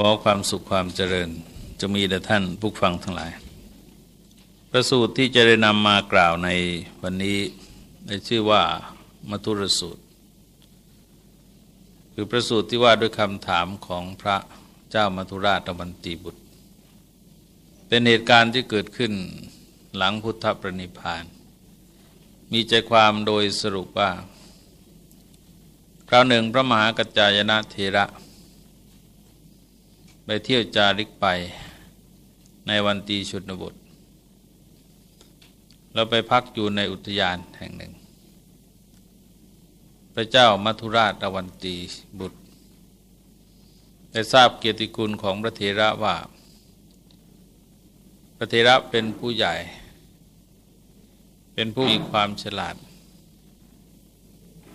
ขอความสุขความเจริญจะมีแด่ท่านผู้ฟังทั้งหลาย ประสูตรที่จะได้นำมากล่าวในวันนี้ในชื่อว่ามัทุรสูตร คือประสูตรที่ว่าด้วยคำถามของพระเจ้ามัทุราชวันตีบุตร เป็นเหตุการณ์ที่เกิดขึ้นหลังพุทธปรนิพาน มีใจความโดยสรุปว่า คราวหนึ่งพระมหากัจจายนะเทระ ไปเที่ยวจาริกไปในวันตีชุนบทแล้วไปพักอยู่ในอุทยานแห่งหนึ่ง พระเจ้ามัทุราชวันตีบุตร ได้ทราบเกียรติคุณของพระเทระว่า พระเทระเป็นผู้ใหญ่ เป็นผู้มีความฉลาด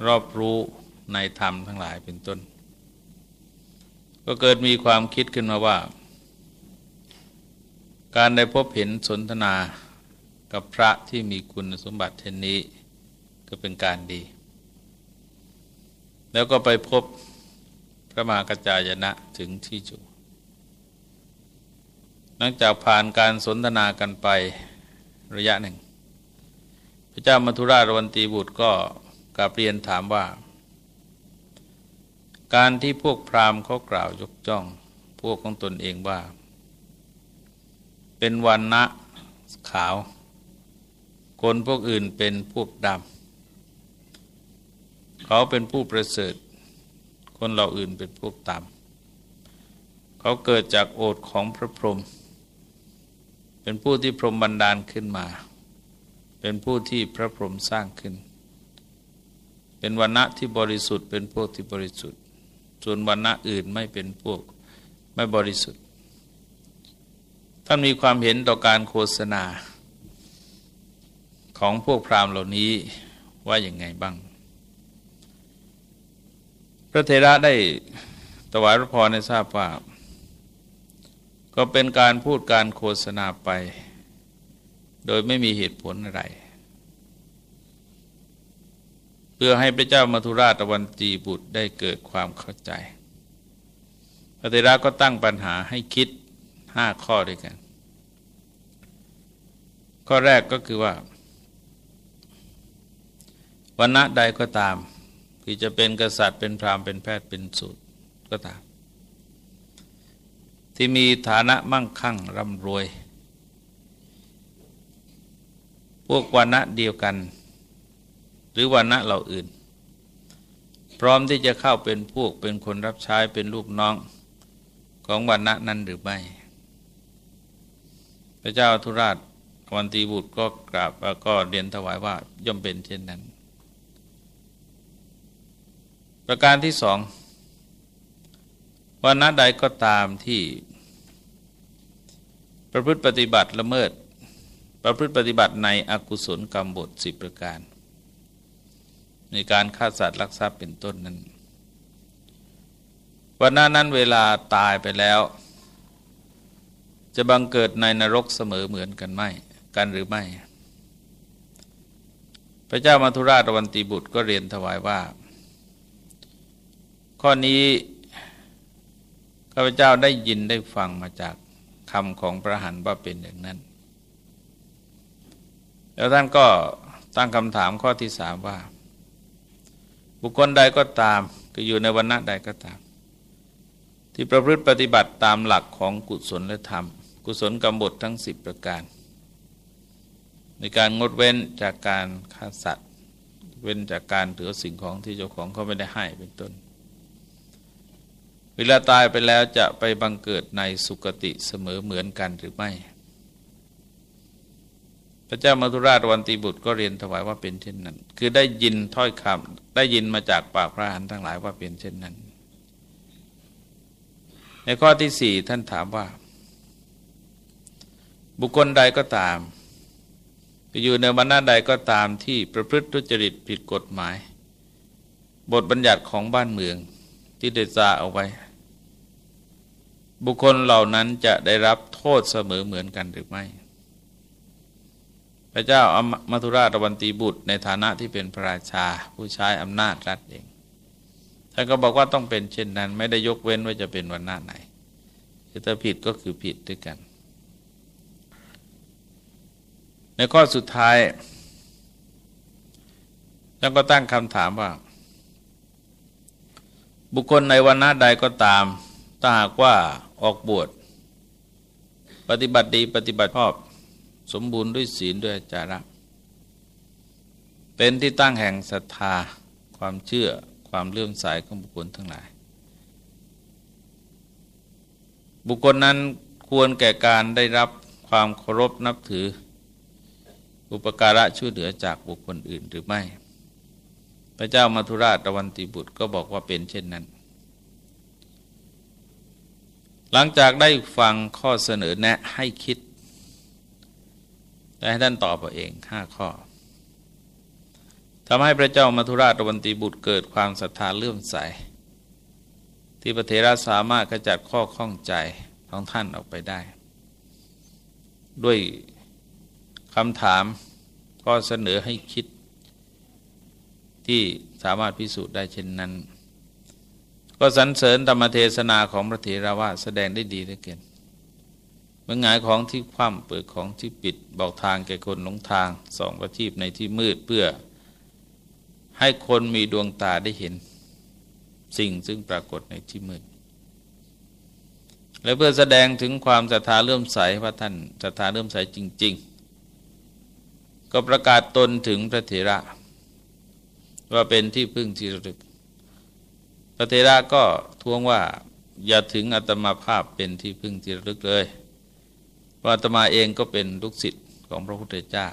รอบรู้ในธรรมทั้งหลายเป็นต้น ก็เกิดมีความคิดขึ้นมาว่า การได้พบเห็นสนทนากับพระที่มีคุณสมบัติเช่นนี้ก็เป็นการดี แล้วก็ไปพบพระมหากระจายนะถึงที่จูหลังจากผ่านการสนทนากันไประยะหนึ่ง พระเจ้ามัทุราชวันตีบุตรก็กราบเรียนถามว่า การที่พวกพราหมณ์เขากล่าวยกจ้อง พวกของตนเองว่า เป็นวันณะขาว คนพวกอื่นเป็นพวกดำเขาเป็นผู้ประเสริฐ คนเราอื่นเป็นพวกต่ำเขาเกิดจากโอทของพระพรหมเป็นผู้ที่พรหมบันดาลขึ้นมา เป็นผู้ที่พระพรหมสร้างขึ้น เป็นวันณะที่บริสุทธิ์ เป็นพวกที่บริสุทธิ์ ส่วนวันณะอื่นไม่เป็นพวกไม่บริสุทธิ์ ท่านมีความเห็นต่อการโฆษณา ของพวกพราหมณ์เหล่านี้ว่าอย่างไงบ้าง พระเทระได้ถวายพระพรให้ทราบว่า ก็เป็นการพูดการโฆษณาไป โดยไม่มีเหตุผลอะไร พื่อให้พระเจ้ามัทุราชตะวันตีบุตรได้เกิดความเข้าใจ พระเทระก็ตั้งปัญหาให้คิดห้าข้อด้วยกัน ข้อแรกก็คือว่าวันณะใดก็ตามที่จะเป็นกษัตริย์เป็นพราหมณ์เป็นแพทย์เป็นสูตรก็ตาม ที่มีฐานะมั่งคั่งร่ำรวย พวกวันณะเดียวกัน หรือวันณะเหล่าอื่น พร้อมที่จะเข้าเป็นพวกเป็นคนรับใช้เป็นลูกน้องของวันณะนั้นหรือไม่ พระเจ้าธุราชวันตีบุตรก็กราบแล้วก็เรียนถวายว่าย่อมเป็นเช่นนั้น ประการที่สองวันณะใดก็ตามที่ประพฤติปฏิบัติละเมิด ประพฤติปฏิบัติในอกุศลกรรมบทสิบประการ ในการฆ่าสัตว์ลักทรัพย์เป็นต้นนั้นวันนั้นนั้นเวลาตายไปแล้ว จะบังเกิดในนรกเสมอเหมือนกันไหมกันหรือไม่ พระเจ้ามัทุราชวันตีบุตรก็เรียนถวายว่า ข้อนี้ข้าพเจ้าได้ยินได้ฟังมาจากคำของพระหันว่าเป็นอย่างนั้น แล้วท่านก็ตั้งคำถามข้อที่สามว่า บุคคลใดก็ตามก็อยู่ในวันณะใดก็ตาม ที่ประพฤติปฏิบัติตามหลักของกุศลและธรรม กุศลกรรมบททั้งสิบประการ ในการงดเว้นจากการฆ่าสัตว์ เว้นจากการถือสิ่งของที่เจ้าของเขาไม่ได้ให้เป็นต้น เวลาตายไปแล้วจะไปบังเกิดในสุคติเสมอเหมือนกันหรือไม่ พระเจ้ามัทุราชวันตีบุตรก็เรียนถวายว่าเป็นเช่นนั้น คือได้ยินถ้อยคำได้ยินมาจากปากพระหันทั้งหลายว่าเป็นเช่นนั้น ในข้อที่สี่ท่านถามว่า บุคคลใดก็ตามไปอยู่ในบรรณาใดก็ตามที่ประพฤติทุจริตผิดกฎหมาย บทบัญญัติของบ้านเมืองที่ได้จาเอาไว้ บุคคลเหล่านั้นจะได้รับโทษเสมอเหมือนกันหรือไม่ พระเจ้าอมัทุราชวันตีบุตร ในฐานะที่เป็นพระราชา ผู้ใช้อำนาจรัฐเองท่านก็บอกว่าต้องเป็นเช่นนั้น ไม่ได้ยกเว้นว่าจะเป็นวันหน้าไหนถ้าผิดก็คือผิดด้วยกัน ในข้อสุดท้ายท่านก็ตั้งคำถามว่า บุคคลในวันนาใดก็ตาม ถ้าหากว่าออกบวช ปฏิบัติดีปฏิบัติชอบ สมบูรณ์ด้วยศีลด้วยจาระ เป็นที่ตั้งแห่งศรัทธา ความเชื่อความเลื่อมใสของบุคคลทั้งหลาย บุคคลนั้นควรแก่การได้รับความเคารพนับถือ อุปการะช่วยเหลือจากบุคคลอื่นหรือไม่ พระเจ้ามัทุราชตวันติบุตรก็บอกว่าเป็นเช่นนั้น หลังจากได้ฟังข้อเสนอแนะให้คิด แต่ให้ท่านตอบเอาเองห้าข้อทำให้พระเจ้ามัทุราชวันตีบุตรเกิดความศรัทธาเลื่อมใส ที่พระเทระสามารถขจัดข้อข้องใจของท่านออกไปได้ ด้วยคำถามก็เสนอให้คิด ที่สามารถพิสูจน์ได้เช่นนั้น ก็สรรเสริญธรรมเทศนาของพระเถระว่าแสดงได้ดีเหลือเกิน มื่อหงายของที่คว่ำเปิดของที่ปิดบอกทางแก่คนหลงทางส่องประทีปในที่มืดเพื่อ ให้คนมีดวงตาได้เห็น สิ่งซึ่งปรากฏในที่มืด และเพื่อแสดงถึงความศรัทธาเลื่อมใสว่าท่านศรัทธาเลื่อมใสจริง ๆ ก็ประกาศตนถึงพระเถระ ว่าเป็นที่พึ่งที่ระลึกพระเถระก็ท้วงว่าอย่าถึงอัตมาภาพเป็นที่พึ่งที่ระลึกเลย ว่าอัตมาเองก็เป็นลูกศิษย์ของพระพุทธเจ้า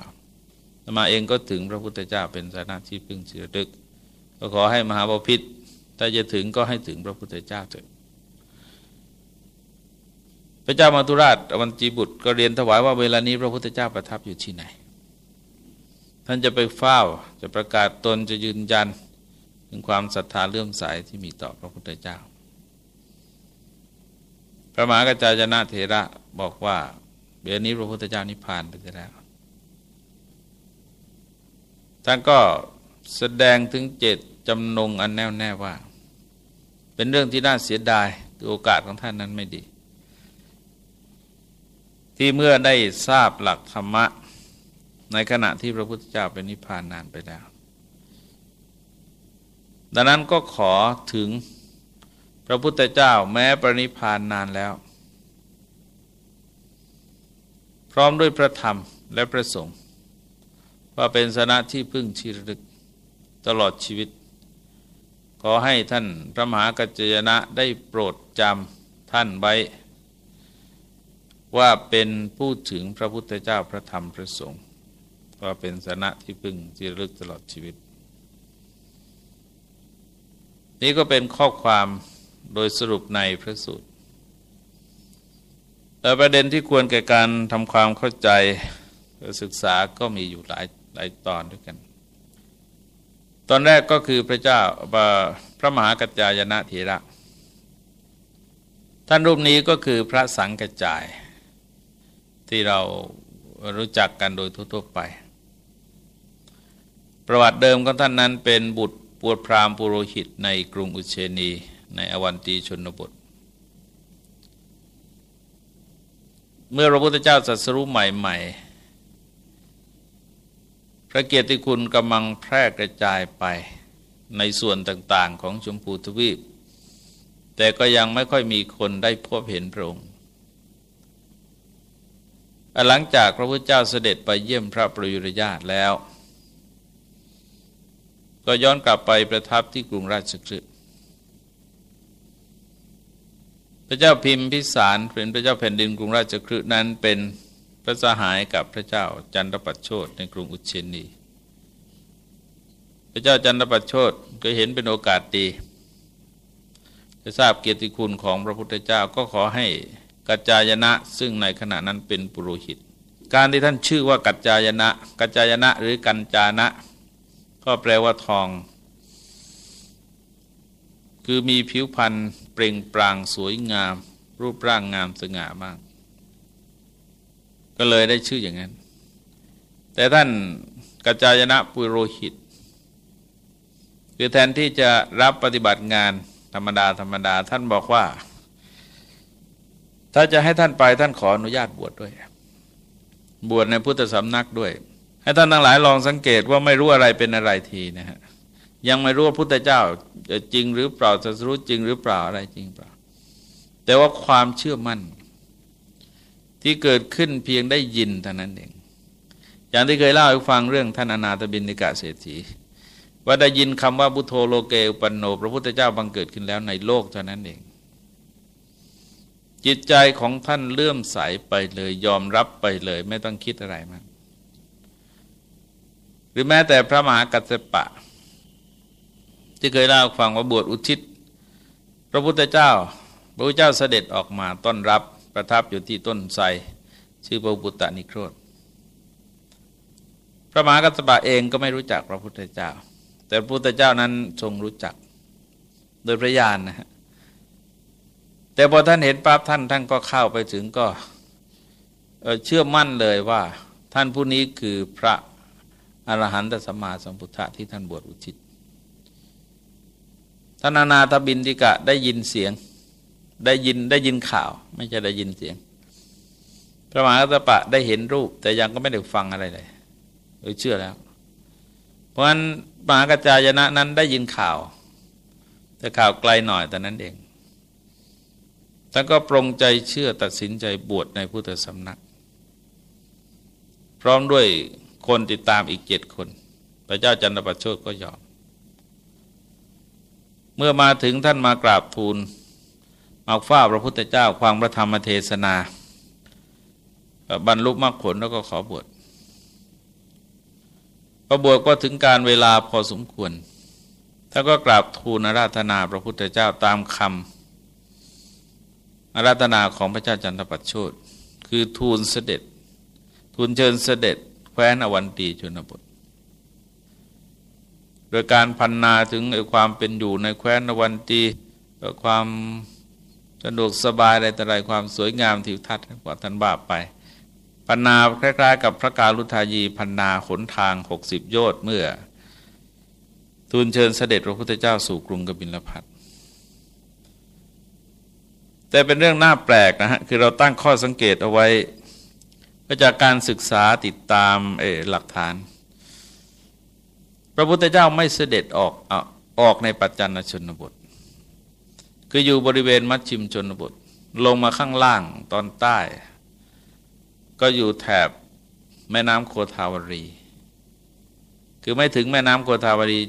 ตมาเองก็ถึงพระพุทธเจ้าเป็นสานะที่พึ่งเสือดึก ก็ขอให้มหาบพิษถ้าจะถึงก็ให้ถึงพระพุทธเจ้าเถิดพระเจ้ามาตุราชอวันจีบุตรก็เรียนถวายว่าเวลานี้พระพุทธเจ้าประทับอยู่ที่ไหน ท่านจะไปเฝ้าจะประกาศตนจะยืนยันถึงความศรัทธาเลื่อมใสที่มีต่อพระพุทธเจ้า พระมหากระจายนะเถระบอกว่า เวลานี้พระพุทธเจ้านิพพานไปแล้วท่านก็แสดงถึงเจตจำนงอันแน่วแน่ว่า เป็นเรื่องที่น่าเสียดายโอกาสของท่านนั้นไม่ดี ที่เมื่อได้ทราบหลักธรรมะ ในขณะที่พระพุทธเจ้าเป็นนิพพานนานไปแล้ว ดังนั้นก็ขอถึงพระพุทธเจ้าแม้ปรินิพานนานแล้ว พร้อมด้วยพระธรรมและพระสงฆ์ว่าเป็นสนะที่พึ่งชีรึกตลอดชีวิต ขอให้ท่านพระมหากัจจยนะได้โปรดจำท่านไว้ ว่าเป็นผู้ถึงพระพุทธเจ้าพระธรรมพระสงฆ์ว่าเป็นสนะที่พึ่งชีรึกตลอดชีวิต นี่ก็เป็นข้อความโดยสรุปในพระสูตร ประเด็นที่ควรแก่การทำความเข้าใจศึกษาก็มีอยู่หลายหลายตอนด้วยกัน ตอนแรกก็คือพระเจ้าพระมหากัจจายนะเถระ ท่านรูปนี้ก็คือพระสังกัจจาย ที่เรารู้จักกันโดยทั่วๆไป ประวัติเดิมของท่านนั้นเป็นบุตรปวดพรามปุโรหิตในกรุงอุเชนี ในอวันตีชนบท เมื่อพระพุทธเจ้าสัสรุใหม่ ๆ พระเกียรติคุณกำลังแพร่กระจายไปในส่วนต่างๆของชมพูทวีป แต่ก็ยังไม่ค่อยมีคนได้พบเห็นพระองค์หลังจากพระพุทธเจ้าเสด็จไปเยี่ยมพระประยุรญาตแล้ว ก็ย้อนกลับไปประทับที่กรุงราชคฤห์ พระเจ้าพิมพิสารเป็นพระเจ้าแผ่นดินกรุงราชคฤห์นั้นเป็นพระสหายกับพระเจ้าจันทปัชโชตในกรุงอุเชนี พระเจ้าจันทปัชโชตก็เห็นเป็นโอกาสดีจะทราบเกียรติคุณของพระพุทธเจ้าก็ขอให้กัจจายนะ ซึ่งในขณะนั้นเป็นปุโรหิต การที่ท่านชื่อว่ากัจจายนะ กัจจายนะหรือกัญจานะ ก็แปลว่าทอง คือมีผิวพรรณเปล่งปลั่งสวยงาม รูปร่างงามสง่ามาก ก็เลยได้ชื่ออย่างนั้น แต่ท่านกัจจายนะปุโรหิต คือแทนที่จะรับปฏิบัติงานธรรมดาธรรมดาท่านบอกว่า ถ้าจะให้ท่านไปท่านขออนุญาตบวชดด้วย บวชในพุทธสำนักด้วย ให้ท่านทั้งหลายลองสังเกตว่าไม่รู้อะไรเป็นอะไรทีนะฮะ ยังไม่รู้ว่าพุทธเจ้าจริงหรือเปล่าจะรู้จริงหรือเปล่าอะไรจริงเปล่า แต่ว่าความเชื่อมั่น ที่เกิดขึ้นเพียงได้ยินเท่านั้นเอง อย่างที่เคยเล่าให้ฟังเรื่องท่านอนาถบินิกาเศรษฐีว่าได้ยินคำว่าพุโธโลเกอุปันโน พระพุทธเจ้าบังเกิดขึ้นแล้วในโลกเท่านั้นเอง จิตใจของท่านเลื่อมใสไปเลยยอมรับไปเลย ไม่ต้องคิดอะไรมากหรือแม้แต่พระมหากัสสปะ ที่เคยเล่าฟังว่าบวชอุทิศ พระพุทธเจ้า พระพุทธเจ้าเสด็จออกมาต้อนรับประทับอยู่ที่ต้นไทรชื่อพระบุตตนิโครธพระมหากัสปะเองก็ไม่รู้จักพระพุทธเจ้า แต่พระพุทธเจ้านั้นทรงรู้จัก โดยพระญาณนะฮะแต่พอท่านเห็นปั๊บท่านท่านก็เข้าไปถึงก็เชื่อมั่นเลยว่าท่านผู้นี้คือพระอรหันตสัมมาสัมพุทธะที่ท่านบวชอุทิศ ท่านนาตบินติกะได้ยินเสียง ได้ยินได้ยินข่าว ไม่ใช่ได้ยินเสียง พระมหากัตปะได้เห็นรูป แต่ยังก็ไม่ได้ฟังอะไรเลยเลยเชื่อแล้ว เพราะฉะนั้นมหากัจจายนะนั้นได้ยินข่าว แต่ข่าวไกลหน่อยแต่นั้นเองท่านก็ปรงใจเชื่อตัดสินใจบวชในพุทธสำนัก พร้อมด้วยคนติดตามอีกเจ็ดคน พระเจ้าจันทประโชดก็ยอม เมื่อมาถึงท่านมากราบทูลมาฝ้าพระพุทธเจ้าความพระธรรมเทศนา บรรลุมรรคผลแล้วก็ขอบวชพอบวชก็ถึงการเวลาพอสมควรท่านก็กราบทูลอาราธนาพระพุทธเจ้าตามคำอาราธนาของพระเจ้าจันทปัชโชตคือทูลเสด็จ ทูลเชิญเสด็จแคว้นอวันตีชนบท โดยการพันนาถึงความเป็นอยู่ในแคว้นวันตีความสะดวกสบายอะไรแต่ไรความสวยงามทิวทัศน์กว่าท่านบาปไปพันนาคล้ายๆ กับพระกาลุทายีพันนาขนทางหกสิบโยชน์เมื่อ ทูลเชิญเสด็จพระพุทธเจ้าสู่กรุงกบิลพัทแต่เป็นเรื่องน่าแปลกนะฮะคือเราตั้งข้อสังเกตเอาไว้จากการศึกษาติดตามเอหลักฐาน พระพุทธเจ้าไม่เสด็จออกออกในปัจจันชนบท คืออยู่บริเวณมัชชิมชนบท ลงมาข้างล่างตอนใต้ ก็อยู่แถบแม่น้ำโคทาวรี คือไม่ถึงแม่น้ำโคทาวรี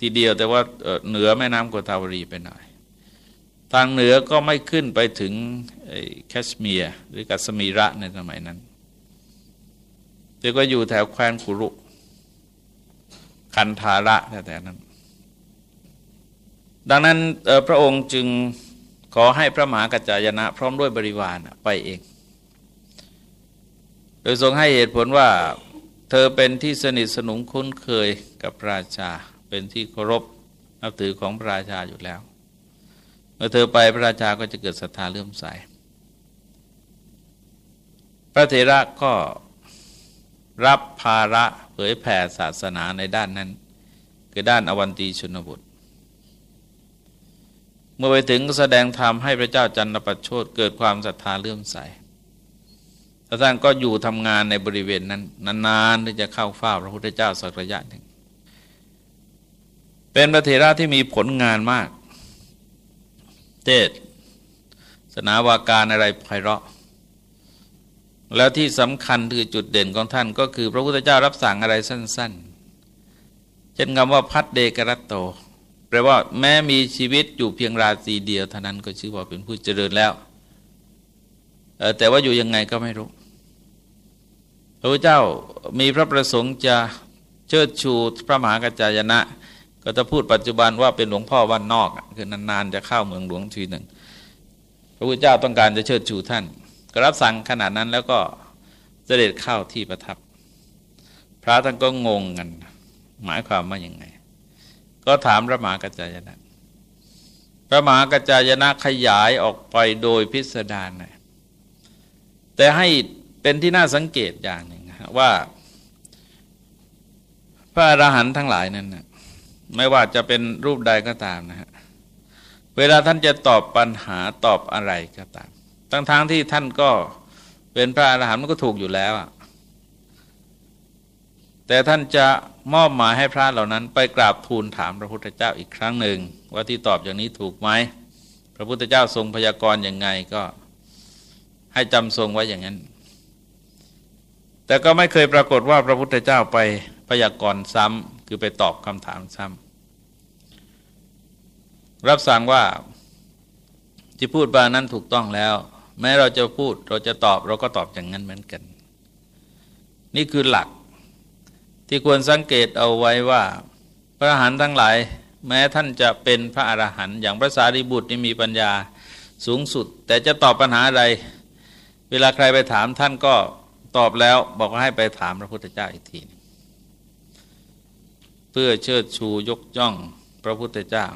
ทีเดียวแต่ว่าเหนือแม่น้ำโคทาวรีไปหน่อย ทางเหนือก็ไม่ขึ้นไปถึงแคชเมียร์หรือกัสมีระในสมัยนั้นแต่ก็อยู่แถวแคว้นคุรุ คันธาระแต่นั้น ดังนั้นพระองค์จึงขอให้พระมหากัจจายนะ พร้อมด้วยบริวารไปเอง โดยทรงให้เหตุผลว่าเธอเป็นที่สนิทสนมคุ้นเคยกับพระราชา เป็นที่เคารพนับถือของพระราชาอยู่แล้ว เมื่อเธอไปพระราชาก็จะเกิดศรัทธาเลื่อมใส พระเถระก็รับภาระ เผยแผ่ศาสนาในด้านนั้น คือด้านอวันตีชนบท เมื่อไปถึงแสดงธรรมให้พระเจ้าจันทประโชดเกิดความศรัทธาเลื่อมใสท่านก็อยู่ทำงานในบริเวณนั้น นานๆที่จะเข้าเฝ้าพระพุทธเจ้าสักระยะหนึ่ง เป็นพระเถระที่มีผลงานมาก เทศสนาวาการอะไรไพเราะ แล้วที่สำคัญคือจุดเด่นของท่านก็คือ พระพุทธเจ้ารับสั่งอะไรสั้น ๆ เช่นคำว่าพัดเดกรัตโต แปลว่าแม้มีชีวิตอยู่เพียงราตรีเดียวเท่านั้นก็ชื่อว่าเป็นผู้เจริญแล้ว แต่ว่าอยู่ยังไงก็ไม่รู้ พระพุทธเจ้ามีพระประสงค์จะเชิดชูพระมหากัจจายนะ ก็จะพูดปัจจุบันว่าเป็นหลวงพ่อวันนอกคือนานๆจะเข้าเมืองหลวงทีหนึ่ง พระพุทธเจ้าต้องการจะเชิดชูท่าน ก็รับสั่งขนาดนั้นแล้วก็เสด็จเข้าที่ประทับ พระท่านก็งงกัน หมายความว่าอย่างไง ก็ถามพระมหากัจจายนะพระมหากัจจายนะขยายออกไปโดยพิสดารนะแต่ให้เป็นที่น่าสังเกตอย่างหนึ่งว่า พระอรหันต์ทั้งหลายนั้นนะไม่ว่าจะเป็นรูปใดก็ตามนะฮะเวลาท่านจะตอบปัญหาตอบอะไรก็ตาม ทั้งๆทที่ท่านก็เป็นพระอรหันต์มันก็ถูกอยู่แล้วอะแต่ท่านจะมอบหมายให้พระเหล่านั้น ไปกราบทูลถามพระพุทธเจ้าอีกครั้งหนึ่ง ว่าที่ตอบอย่างนี้ถูกไหมพระพุทธเจ้าทรงพยากรณ์อย่างไงก็ให้จำทรงไว้อย่างนั้น แต่ก็ไม่เคยปรากฏว่าพระพุทธเจ้าไปพยากรณ์ซ้ำคือไปตอบคำถามซ้ำรับสั่งว่าที่พูดบานั้นถูกต้องแล้ว แม้เราจะพูดเราจะตอบเราก็ตอบอย่างนั้นเหมือนกัน นี่คือหลักที่ควรสังเกตเอาไว้ว่า พระอรหันต์ทั้งหลาย แม้ท่านจะเป็นพระอรหันต์อย่างพระสารีบุตรนี่มีปัญญาสูงสุด แต่จะตอบปัญหาอะไร เวลาใครไปถามท่านก็ตอบแล้วบอกว่าให้ไปถามพระพุทธเจ้าอีกทีเพื่อเชิดชูยกย่องพระพุทธเจ้า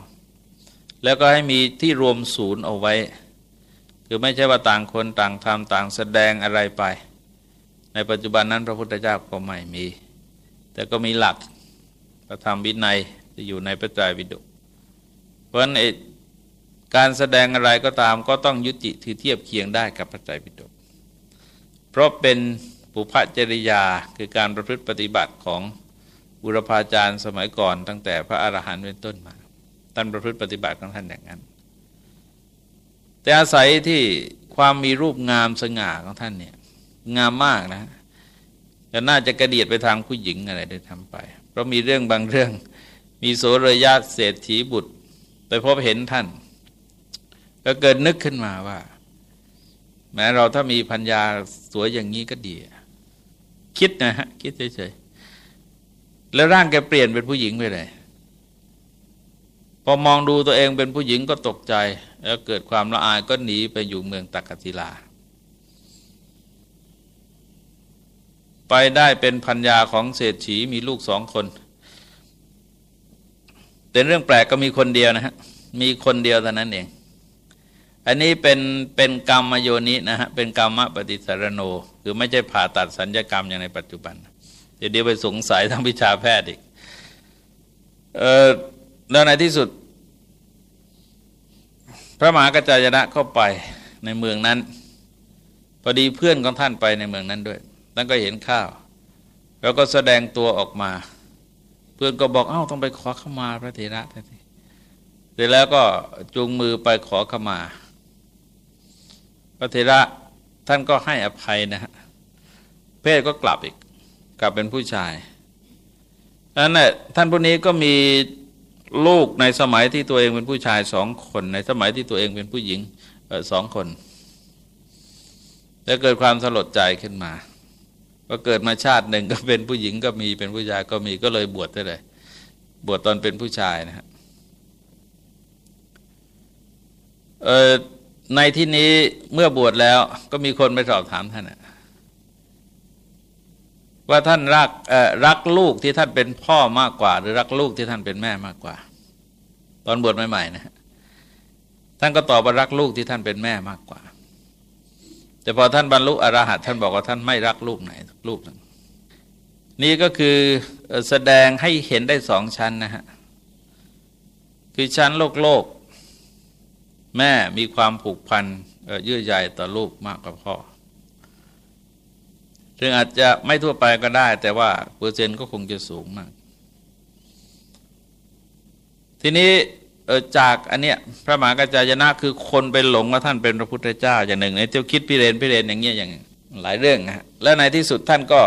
แล้วก็ให้มีที่รวมศูนย์เอาไว้ คือไม่ใช่ว่าต่างคนต่างทำต่างแสดงอะไรไป ในปัจจุบันนั้นพระพุทธเจ้าก็ไม่มี แต่ก็มีหลักพระธรรมวินัยจะอยู่ในพระไตรปิฎกเพราะนั้นการแสดงอะไรก็ตามก็ต้องยุติถือเทียบเคียงได้กับพระไตรปิฎกเพราะเป็นปุพจริยาคือการประพฤติปฏิบัติของบุรพาจารย์สมัยก่อนตั้งแต่พระอรหันต์เป็นต้นมาท่านประพฤติปฏิบัติของท่านอย่างนั้น แต่อาศัยที่ความมีรูปงามสง่าของท่านเนี่ยงามมากนะจะน่าจะกระเดียดไปทางผู้หญิงอะไรได้ทำไป เพราะมีเรื่องบางเรื่อง มีโสรยาเศรษฐีบุตร ไปพบเห็นท่าน ก็เกิดนึกขึ้นมาว่า แม้เราถ้ามีพัญญาสวยอย่างนี้ก็ดี คิดนะฮะ คิดเฉยๆแล้วร่างแกเปลี่ยนเป็นผู้หญิงไปเลย พอมองดูตัวเองเป็นผู้หญิงก็ตกใจ แล้วเกิดความละอายก็หนีไปอยู่เมืองตักกศิลา ไปได้เป็นพัญญาของเศรษฐีมีลูกสองคนแต่เรื่องแปลกก็มีคนเดียวนะฮะ มีคนเดียวเท่านั้นเอง อันนี้เป็นเป็นกรรมโยนินะฮะ เป็นกรรมปฏิสารโน คือไม่ใช่ผ่าตัดสัญญกรรมอย่างในปัจจุบัน เดี๋ยวเดี๋ยวไปสงสัยทางวิชาแพทย์อีก เออ แล้วในที่สุด พระมหากระจายนะเข้าไปในเมืองนั้นพอดีเพื่อนของท่านไปในเมืองนั้นด้วยท่านก็เห็นข้าว แล้วก็แสดงตัวออกมา เพื่อนก็บอกเอ้าต้องไปขอขมาพระเถระท่เสร็จแล้วก็จูงมือไปขอขมา พระเถระท่านก็ให้อภัยนะฮะเพศก็กลับอีก กลับเป็นผู้ชายนั้นน่ะท่านผู้นี้ก็มี ลูกในสมัยที่ตัวเองเป็นผู้ชายสองคน ในสมัยที่ตัวเองเป็นผู้หญิงสองคนแล้วเกิดความสลดใจขึ้นมาก็เกิดมาชาติหนึ่งก็เป็นผู้หญิงก็มีเป็นผู้ชายก็มีก็เลยบวชได้เลย บวชตอนเป็นผู้ชายนะฮะในที่นี้เมื่อบวชแล้วก็มีคนไปสอบถามท่าน ว่าท่านรักรักลูกที่ท่านเป็นพ่อมากกว่า หรือรักลูกที่ท่านเป็นแม่มากกว่า ตอนบวชใหม่ๆนะฮะท่านก็ตอบว่ารักลูกที่ท่านเป็นแม่มากกว่า แต่พอท่านบรรลุอรหัตท่านบอกว่าท่านไม่รักลูกไหนลูกนึงนี่ก็คือแสดงให้เห็นได้สองชั้นนะฮะคือชั้นโลกโลก แม่มีความผูกพันเยื่อใยต่อลูกมากกว่าพ่อ ซึ่งอาจจะไม่ทั่วไปก็ได้ แต่ว่าเปอร์เซ็นต์ก็คงจะสูงมาก ทีนี้จากอันเนี้ยพระมหากระจายนะคือคนไปหลงว่าท่านเป็นพระพุทธเจ้าอย่างหนึ่งในเจ้าคิดพิเรนพิเรนอย่างเงี้ยอย่างหลายเรื่องฮะและในที่สุดท่านก็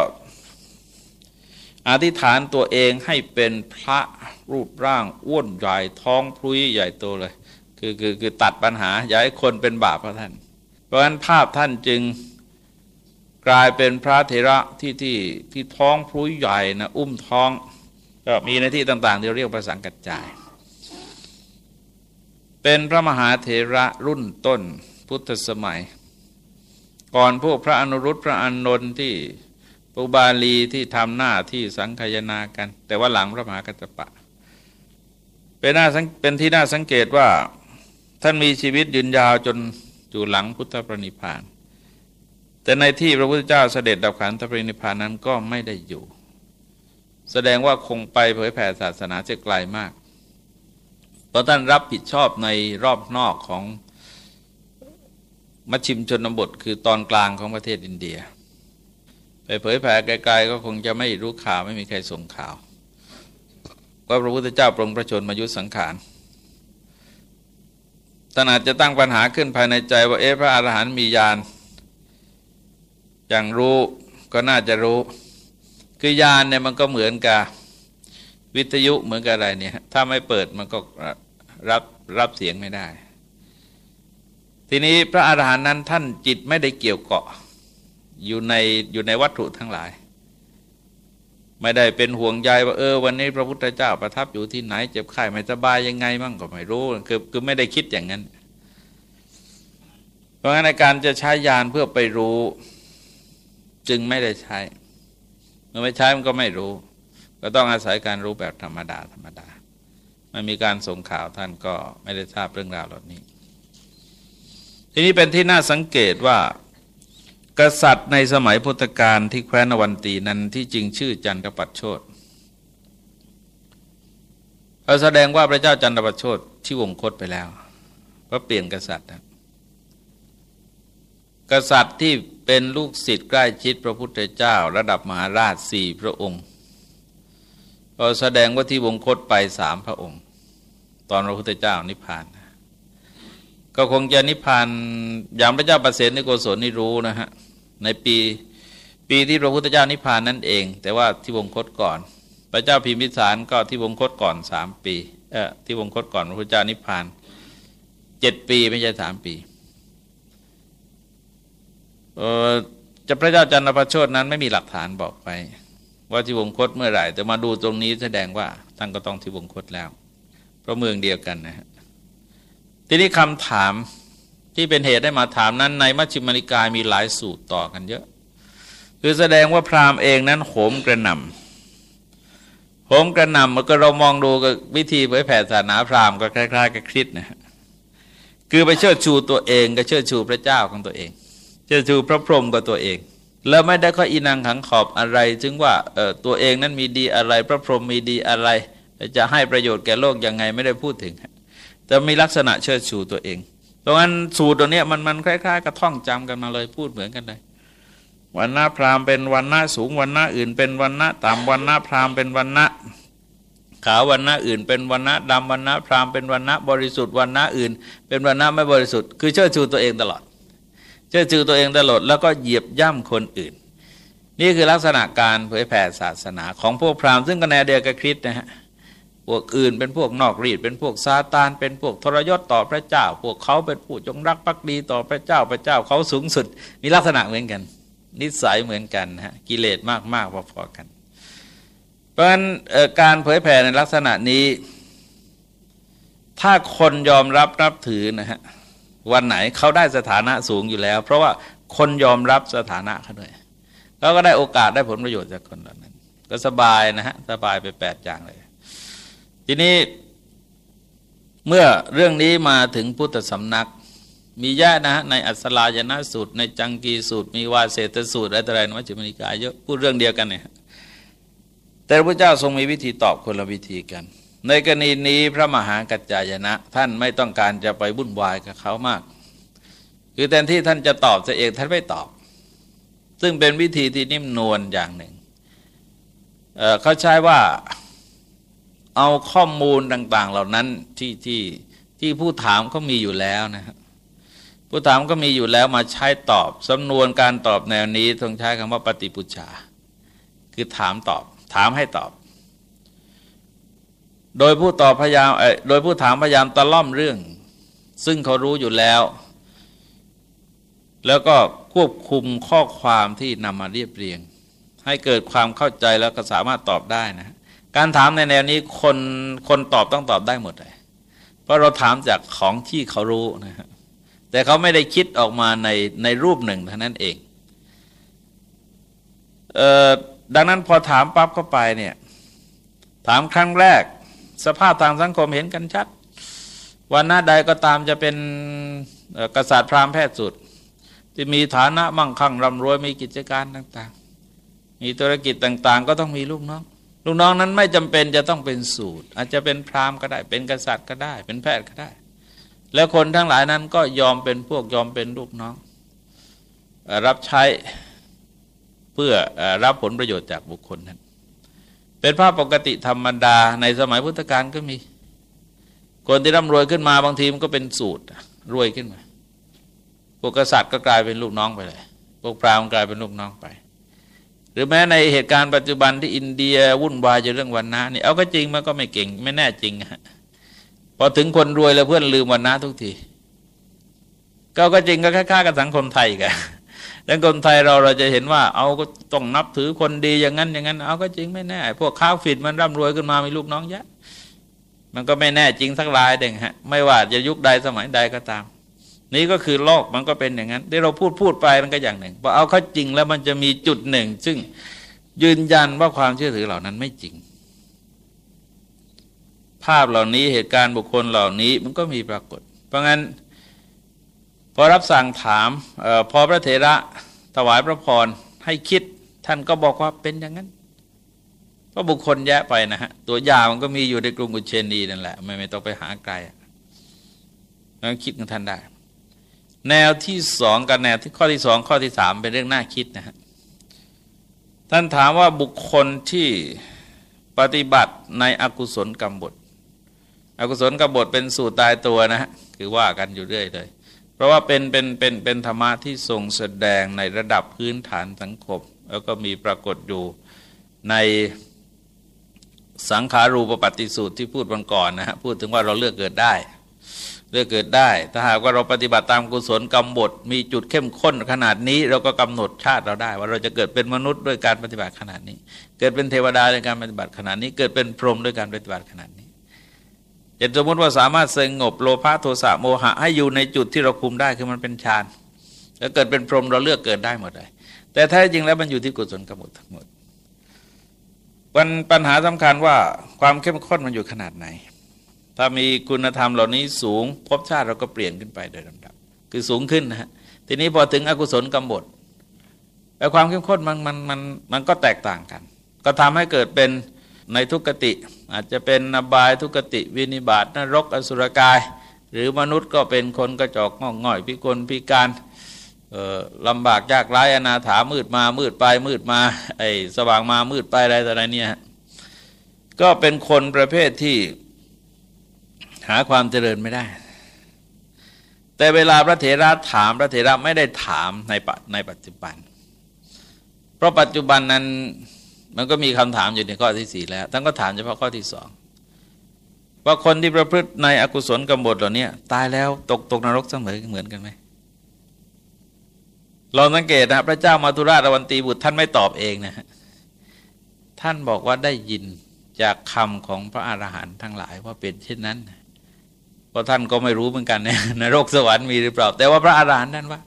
อธิษฐานตัวเองให้เป็นพระรูปร่างอ้วนใหญ่ท้องพลุยใหญ่โตเลย คือคือคือตัดปัญหาอย่าให้คนเป็นบาปพระท่าน เพราะฉะนั้นภาพท่านจึง กลายเป็นพระเถระที่ที่ที่ท้องพลุยใหญ่นะอุ้มท้องก็มีในที่ต่าง ๆ ที่เรียกภาษากัจจาย เป็นพระมหาเถระรุ่นต้นพุทธสมัย ก่อนพวกพระอนุรุตพระอนนท์ที่ปุบาลีที่ทำหน้าที่สังคยนากัน แต่ว่าหลังพระมหากัจจปะ เป็นหน้าเป็นที่น่าสังเกตว่าท่านมีชีวิตยืนยาวจนอยู่หลังพุทธปรินิพาน แต่ในที่พระพุทธเจ้าเสด็จดับขันธปรินิพานนั้นก็ไม่ได้อยู่ แสดงว่าคงไปเผยแผ่ศาสนาจะไกลมาก เพราะท่านรับผิดชอบในรอบนอกของมัชชิมชนบทคือตอนกลางของประเทศอินเดีย ไปเผยแผ่ไกลๆก็คงจะไม่รู้ข่าวไม่มีใครส่งข่าวว่าพระพุทธเจ้าปรงพระชนมายุสังขารตนาดจะตั้งปัญหาขึ้นภายในใจว่าเอ๊ะพระอรหันต์มีญาณ อย่างรู้ก็น่าจะรู้ คือญาณเนี่ยมันก็เหมือนกับวิทยุเหมือนกับอะไรเนี่ย ถ้าไม่เปิดมันก็รับรับเสียงไม่ได้ ทีนี้พระอาหารหันต์นั้นท่านจิตไม่ได้เกี่ยวเกาะ อยู่ในอยู่ในวัตถุทั้งหลาย ไม่ได้เป็นห่วงใยว่าเออ วันนี้พระพุทธเจ้าประทับอยู่ที่ไหนเจ็บไข้ไม่สบายยังไงมั่งก็ไม่รู้คือคือไม่ได้คิดอย่างนั้น เพราะงั้นในการจะใช้ยานเพื่อไปรู้ จึงไม่ได้ใช้ เมื่อไม่ใช้มันก็ไม่รู้ ก็ต้องอาศัยการรู้แบบธรรมดาธรรมดาไม่มีการส่งข่าวท่านก็ไม่ได้ทราบเรื่องราวเหล่านี้ ทีนี้เป็นที่น่าสังเกตว่า กษัตริย์ในสมัยพุทธกาลที่แคว้นวันตีนั้นที่จริงชื่อจันทปัตโชตเราแสดงว่าพระเจ้าจันทปัตโชตที่วงคตไปแล้วเพราเปลี่ยนกษัตริย์ กษัตริย์ที่เป็นลูกศิษย์ใกล้ชิดพระพุทธเจ้า ระดับมหาราชสี่พระองค์ ก็แสดงว่าที่วงคตไปสามพระองค์ ตอนพระพุทธเจ้านิพพาน ก็คงจะนิพพานอย่างพระเจ้าประเสริฐนิโกศลนี่รู้นะฮะ ในปีปีที่พระพุทธเจ้านิพพานนั่นเอง แต่ว่าที่วงคตก่อน พระเจ้าพิมพิสารก็ที่วงคตก่อนสามปีเออที่วงคตก่อนพระพุทธเจ้านิพพานเจ็ดปีไม่ใช่สามปี จะพระเจ้าจันทประโชดนั้นไม่มีหลักฐานบอกไปว่าที่วงคตเมื่อไหร่ แต่มาดูตรงนี้แสดงว่าท่านก็ต้องที่วงคตแล้ว เพราะเมืองเดียวกันนะฮะทีนี้คำถามที่เป็นเหตุได้มาถามนั้นในมัชฌิมานิกายมีหลายสูตรต่อกันเยอะ คือแสดงว่าพราหมณ์เองนั้นโหมกระหน่ำโหมกระหน่ำมันก็เรามองดูกับวิธีเผยแผ่ศาสนาพราหมณ์ก็คล้ายๆกับคริสต์นะคือไปเชิดชูตัวเองก็เชิดชูพระเจ้าของตัวเอง จะชูพระพรหมกับตัวเอง แล้วไม่ได้ข้ออินังขังขอบอะไรถึงว่าตัวเองนั้นมีดีอะไร พระพรหมมีดีอะไร จะให้ประโยชน์แก่โลกยังไงไม่ได้พูดถึงแต่มีลักษณะเชิดชูตัวเองตรงนั้นสูตรตัวนี้มันมันคล้ายๆกับท่องจำกันมาเลยพูดเหมือนกันเลยวันหน้าพราหมณ์เป็นวันหน้าสูงวันหน้าอื่น เป็นวันหน้าต่ำวันหน้าพราหมณ์เป็นวันหน้าขาววันหน้าอื่น เป็นวันหน้าดำวันหน้าพราหมณ์เป็นวันหน้าบริสุทธิ์วันหน้าอื่น เป็นวันหน้าไม่บริสุทธิ์คือเชิดชูตัวเองตลอด เชื่อถือตัวเองตลอดแล้วก็เหยียบย่ำคนอื่น นี่คือลักษณะการเผยแผ่ศาสนาของพวกพราหมณ์ซึ่งก็แนวเดียวกับคริสต์นะฮะพวกอื่นเป็นพวกนอกรีดเป็นพวกซาตาน เป็นพวกทรยศต่อพระเจ้า พวกเขาเป็นผู้จงรักภักดีต่อพระเจ้าพระเจ้าเขาสูงสุด มีลักษณะเหมือนกัน นิสัยเหมือนกันฮะกิเลสมากมากพอๆกัน เพราะฉะนั้นการเผยแผ่ในลักษณะนี้ ถ้าคนยอมรับนับถือนะฮะ วันไหนเขาได้สถานะสูงอยู่แล้ว เพราะว่าคนยอมรับสถานะเขาด้วยเขาก็ได้โอกาสได้ผลประโยชน์จากคนเหล่านั้น ก็สบายนะฮะสบายไปแปดอย่างเลย ทีนี้เมื่อเรื่องนี้มาถึงพุทธสำนัก มีแย่นะฮะในอัศลายนะสูตร ในจังกีสูตร มีวาเศตสูตรอะไรต่ออะไรนวัจจิมนิกายเยอะพูดเรื่องเดียวกันเนี่ยแต่พระเจ้าทรงมีวิธีตอบคนละวิธีกัน ในกรณีนี้พระมหากัจจายนะ ท่านไม่ต้องการจะไปบุ่นวายกับเขามาก คือแทนที่ท่านจะตอบเองท่านไม่ตอบ ซึ่งเป็นวิธีที่นิ่มนวลอย่างหนึ่งเเขาใช้ว่าเอาข้อมูลต่าง ๆ เหล่านั้นที่ที่ที่ผู้ถามเขามีอยู่แล้วนะครับผู้ถามก็มีอยู่แล้วมาใช้ตอบสำนวนการตอบแนวนี้ต้องใช้คำว่าปฏิปุจฉาคือถามตอบ ถามให้ตอบ โดยผู้ตอบพยายามโดยผู้ถามพยายามตะล่อมเรื่อง ซึ่งเขารู้อยู่แล้ว แล้วก็ควบคุมข้อความที่นำมาเรียบเรียง ให้เกิดความเข้าใจแล้วก็สามารถตอบได้นะ การถามในแนวนี้คนคนตอบต้องตอบได้หมดเลยเพราะเราถามจากของที่เขารู้นะฮะแต่เขาไม่ได้คิดออกมาในในรูปหนึ่งเท่านั้นเองเออดังนั้นพอถามปั๊บเข้าไปเนี่ยถามครั้งแรก สภาพทางสังคมเห็นกันชัด วันหน้าใดก็ตามจะเป็นกษัตริย์พราหมณ์แพทย์สุดที่มีฐานะมั่งคั่งร่ำรวยมีกิจการต่าง ๆ มีธุรกิจต่างๆ ก็ต้องมีลูกน้อง ลูกน้องนั้นไม่จำเป็นจะต้องเป็นสูตร อาจจะเป็นพราหมณ์ก็ได้ เป็นกษัตริย์ก็ได้ เป็นแพทย์ก็ได้ แล้วคนทั้งหลายนั้นก็ยอมเป็นพวกยอมเป็นลูกน้อง รับใช้เพื่อรับผลประโยชน์จากบุคคลนั้น เป็นภาพปกติธรรมดาในสมัยพุทธกาลก็มี คนที่ร่ำรวยขึ้นมาบางทีมันก็เป็นสูตรรวยขึ้นมาพวกกษัตริย์ก็กลายเป็นลูกน้องไปเลยพวกพราหมณ์กลายเป็นลูกน้องไป หรือแม้ในเหตุการณ์ปัจจุบันที่อินเดียวุ่นวายเรื่องวันนะนี่เอาก็จริงมันก็ไม่เก่ง ไม่แน่จริงฮะพอถึงคนรวยแล้วเพื่อนลืมวันนะทุกทีก็ก็จริงก็ค่าๆกับสังคมไทยกัน สังคมไทยเราเราจะเห็นว่า เอาก็ต้องนับถือคนดีอย่างนั้นอย่างนั้น เอาก็จริงไม่แน่ พวกข้าวฟิดมันร่ำรวยขึ้นมามีลูกน้องเยอะมันก็ไม่แน่จริงสักรายเด้งฮะ ไม่ว่าจะยุคใดสมัยใดก็ตาม นี่ก็คือโลกมันก็เป็นอย่างนั้น ที่เราพูดพูดไปมันก็อย่างหนึ่งพอเอาเข้าจริงแล้วมันจะมีจุดหนึ่ง ซึ่งยืนยันว่าความเชื่อถือเหล่านั้นไม่จริง ภาพเหล่านี้เหตุการณ์บุคคลเหล่านี้มันก็มีปรากฏ เพราะงั้น พอรับสั่งถามออพอพระเถระถวายพระพรให้คิด ท่านก็บอกว่าเป็นอย่างนั้น ก็บุคคลแยะไปนะฮะ ตัวยามันก็มีอยู่ในกรุงอุเชนีนั่นแหละ ไม่ไม่ต้องไปหาไกลแล้วคิดของท่านได้ แนวที่สองกับแนวที่ข้อที่สองข้อที่สามเป็นเรื่องน่าคิดนะฮะท่านถามว่าบุคคลที่ปฏิบัติในอกุศลกรรมบทอกุศลกรรมบทเป็นสูตรตายตัวนะฮะคือว่ากันอยู่เรื่อยเลย ราะว่าเป็นเป็นเป็นเป็นธรรมะที่ทรงแสดงในระดับพื้นฐานสังคม แล้วก็มีปรากฏอยู่ในสังขารูปปฏิสูตรที่พูดวันก่อนนะฮะพูดถึงว่าเราเลือกเกิดได้ เลือกเกิดได้ ถ้าหากว่าเราปฏิบัติตามกุศลกรรมบท มีจุดเข้มข้นขนาดนี้ เราก็กำหนดชาติเราได้ ว่าเราจะเกิดเป็นมนุษย์ด้วยการปฏิบัติขนาดนี้ เกิดเป็นเทวดาด้วยการปฏิบัติขนาดนี้ เกิดเป็นพรหมด้วยการปฏิบัติขนาดนี้ อย่สมมติว่าสามารถสงบโลภะโทสะโมหะให้อยู่ในจุดที่เราคุมได้คือมันเป็นฌานแล้วเกิดเป็นพรหมเราเลือกเกิดได้หมดเลยแต่แท้จริงแล้วมันอยู่ที่กุศลกรรมบททั้งหมดวันปัญหาสำคัญว่าความเข้มข้นมันอยู่ขนาดไหน ถ้ามีคุณธรรมเหล่านี้สูงภพชาติเราก็เปลี่ยนขึ้นไปโดยลำดับ คือสูงขึ้นนะฮะทีนี้พอถึงอกุศลกรรมบทแต่ความเข้มข้นมันมันมันมันก็แตกต่างกัน ก็ทำให้เกิดเป็น ในทุกติ อาจจะเป็นนบายทุกติ วินิบาตนรกอสุรกาย หรือมนุษย์ก็เป็นคนกระจอกงอกง่อยพิกลพิการลำบากยากไร้อนาถามืดมามืดไปมืดมาไอ้สว่างมามืดไปอะไรต่ออะไรเนี่ยก็เป็นคนประเภทที่หาความเจริญไม่ได้ แต่เวลาพระเถระถามพระเถระไม่ได้ถามในในปัจจุบัน เพราะปัจจุบันนั้น มันก็มีคำถามอยู่ในข้อที่สี่แล้วท่านก็ถามเฉพาะข้อที่สองว่าคนที่ประพฤติในอกุศลกบทเหล่านี้ตายแล้วตกตกนรกเสมอเหมือนกันไหมเราสังเกตนะพระเจ้ามาตุราชวันตีบุตรท่านไม่ตอบเองนะฮะท่านบอกว่าได้ยินจากคำของพระอาหารหันต์ทั้งหลายว่าเป็นเช่นนั้นเพราะท่านก็ไม่รู้เหมือนกันนะนรกสวรรค์มีหรือเปล่า แต่ว่าพระอาหารหันต์นั้นว่า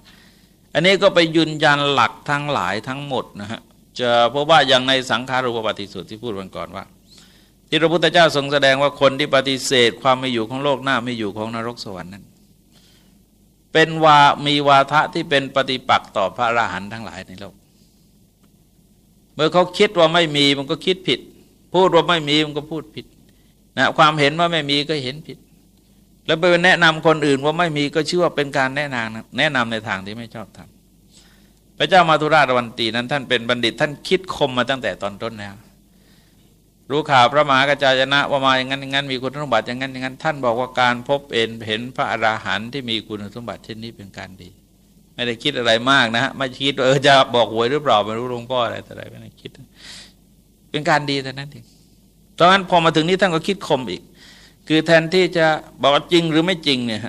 อันนี้ก็ไปยืนยันหลักทั้งหลายทั้งหมดนะฮะ จะพราะว่าอย่างในสังขารุปปฏิสุทธิที่พูดวันก่อนว่า ที่พระพุทธเจ้าทรงแสดงว่าคนที่ปฏิเสธ ความไม่อยู่ของโลกหน้าไม่อยู่ของนรกสวรรค์นั้น เป็นวามีวาทะที่เป็นปฏิปักษ์ต่อพระอรหันต์ทั้งหลายในโลก เมื่อเขาคิดว่าไม่มีมันก็คิดผิด พูดว่าไม่มีมันก็พูดผิดนะความเห็นว่าไม่มีก็เห็นผิด แล้วไปแนะนำคนอื่นว่าไม่มีก็ชื่อว่าเป็นการแนะนำแนะนำในทางที่ไม่ชอบทำ พระเจ้ามาตุราชวันตีนั้นท่านเป็นบัณฑิตท่านคิดคมมาตั้งแต่ตอนต้นแล้วรู้ข่าวพระมหากระจายนะว่ามาอย่างนั้นอย่างนั้นมีคุณสมบัติอย่างนั้นอย่างนั้น ท่านบอกว่าการพบเอ็นเห็นพระอราหันต์ที่มีคุณสมบัติเช่นนี้เป็นการดี ไม่ได้คิดอะไรมากนะฮะไม่คิดว่าเออจะบอกหวยหรือเปล่าไม่รู้หลวงพ่ออะไรแต่อะไรไม่ได้คิด เป็นการดีแต่นั้นเองตอนนั้นพอมาถึงนี้ท่านก็คิดคมอีก คือแทนที่จะบอกจริงหรือไม่จริงเนี่ย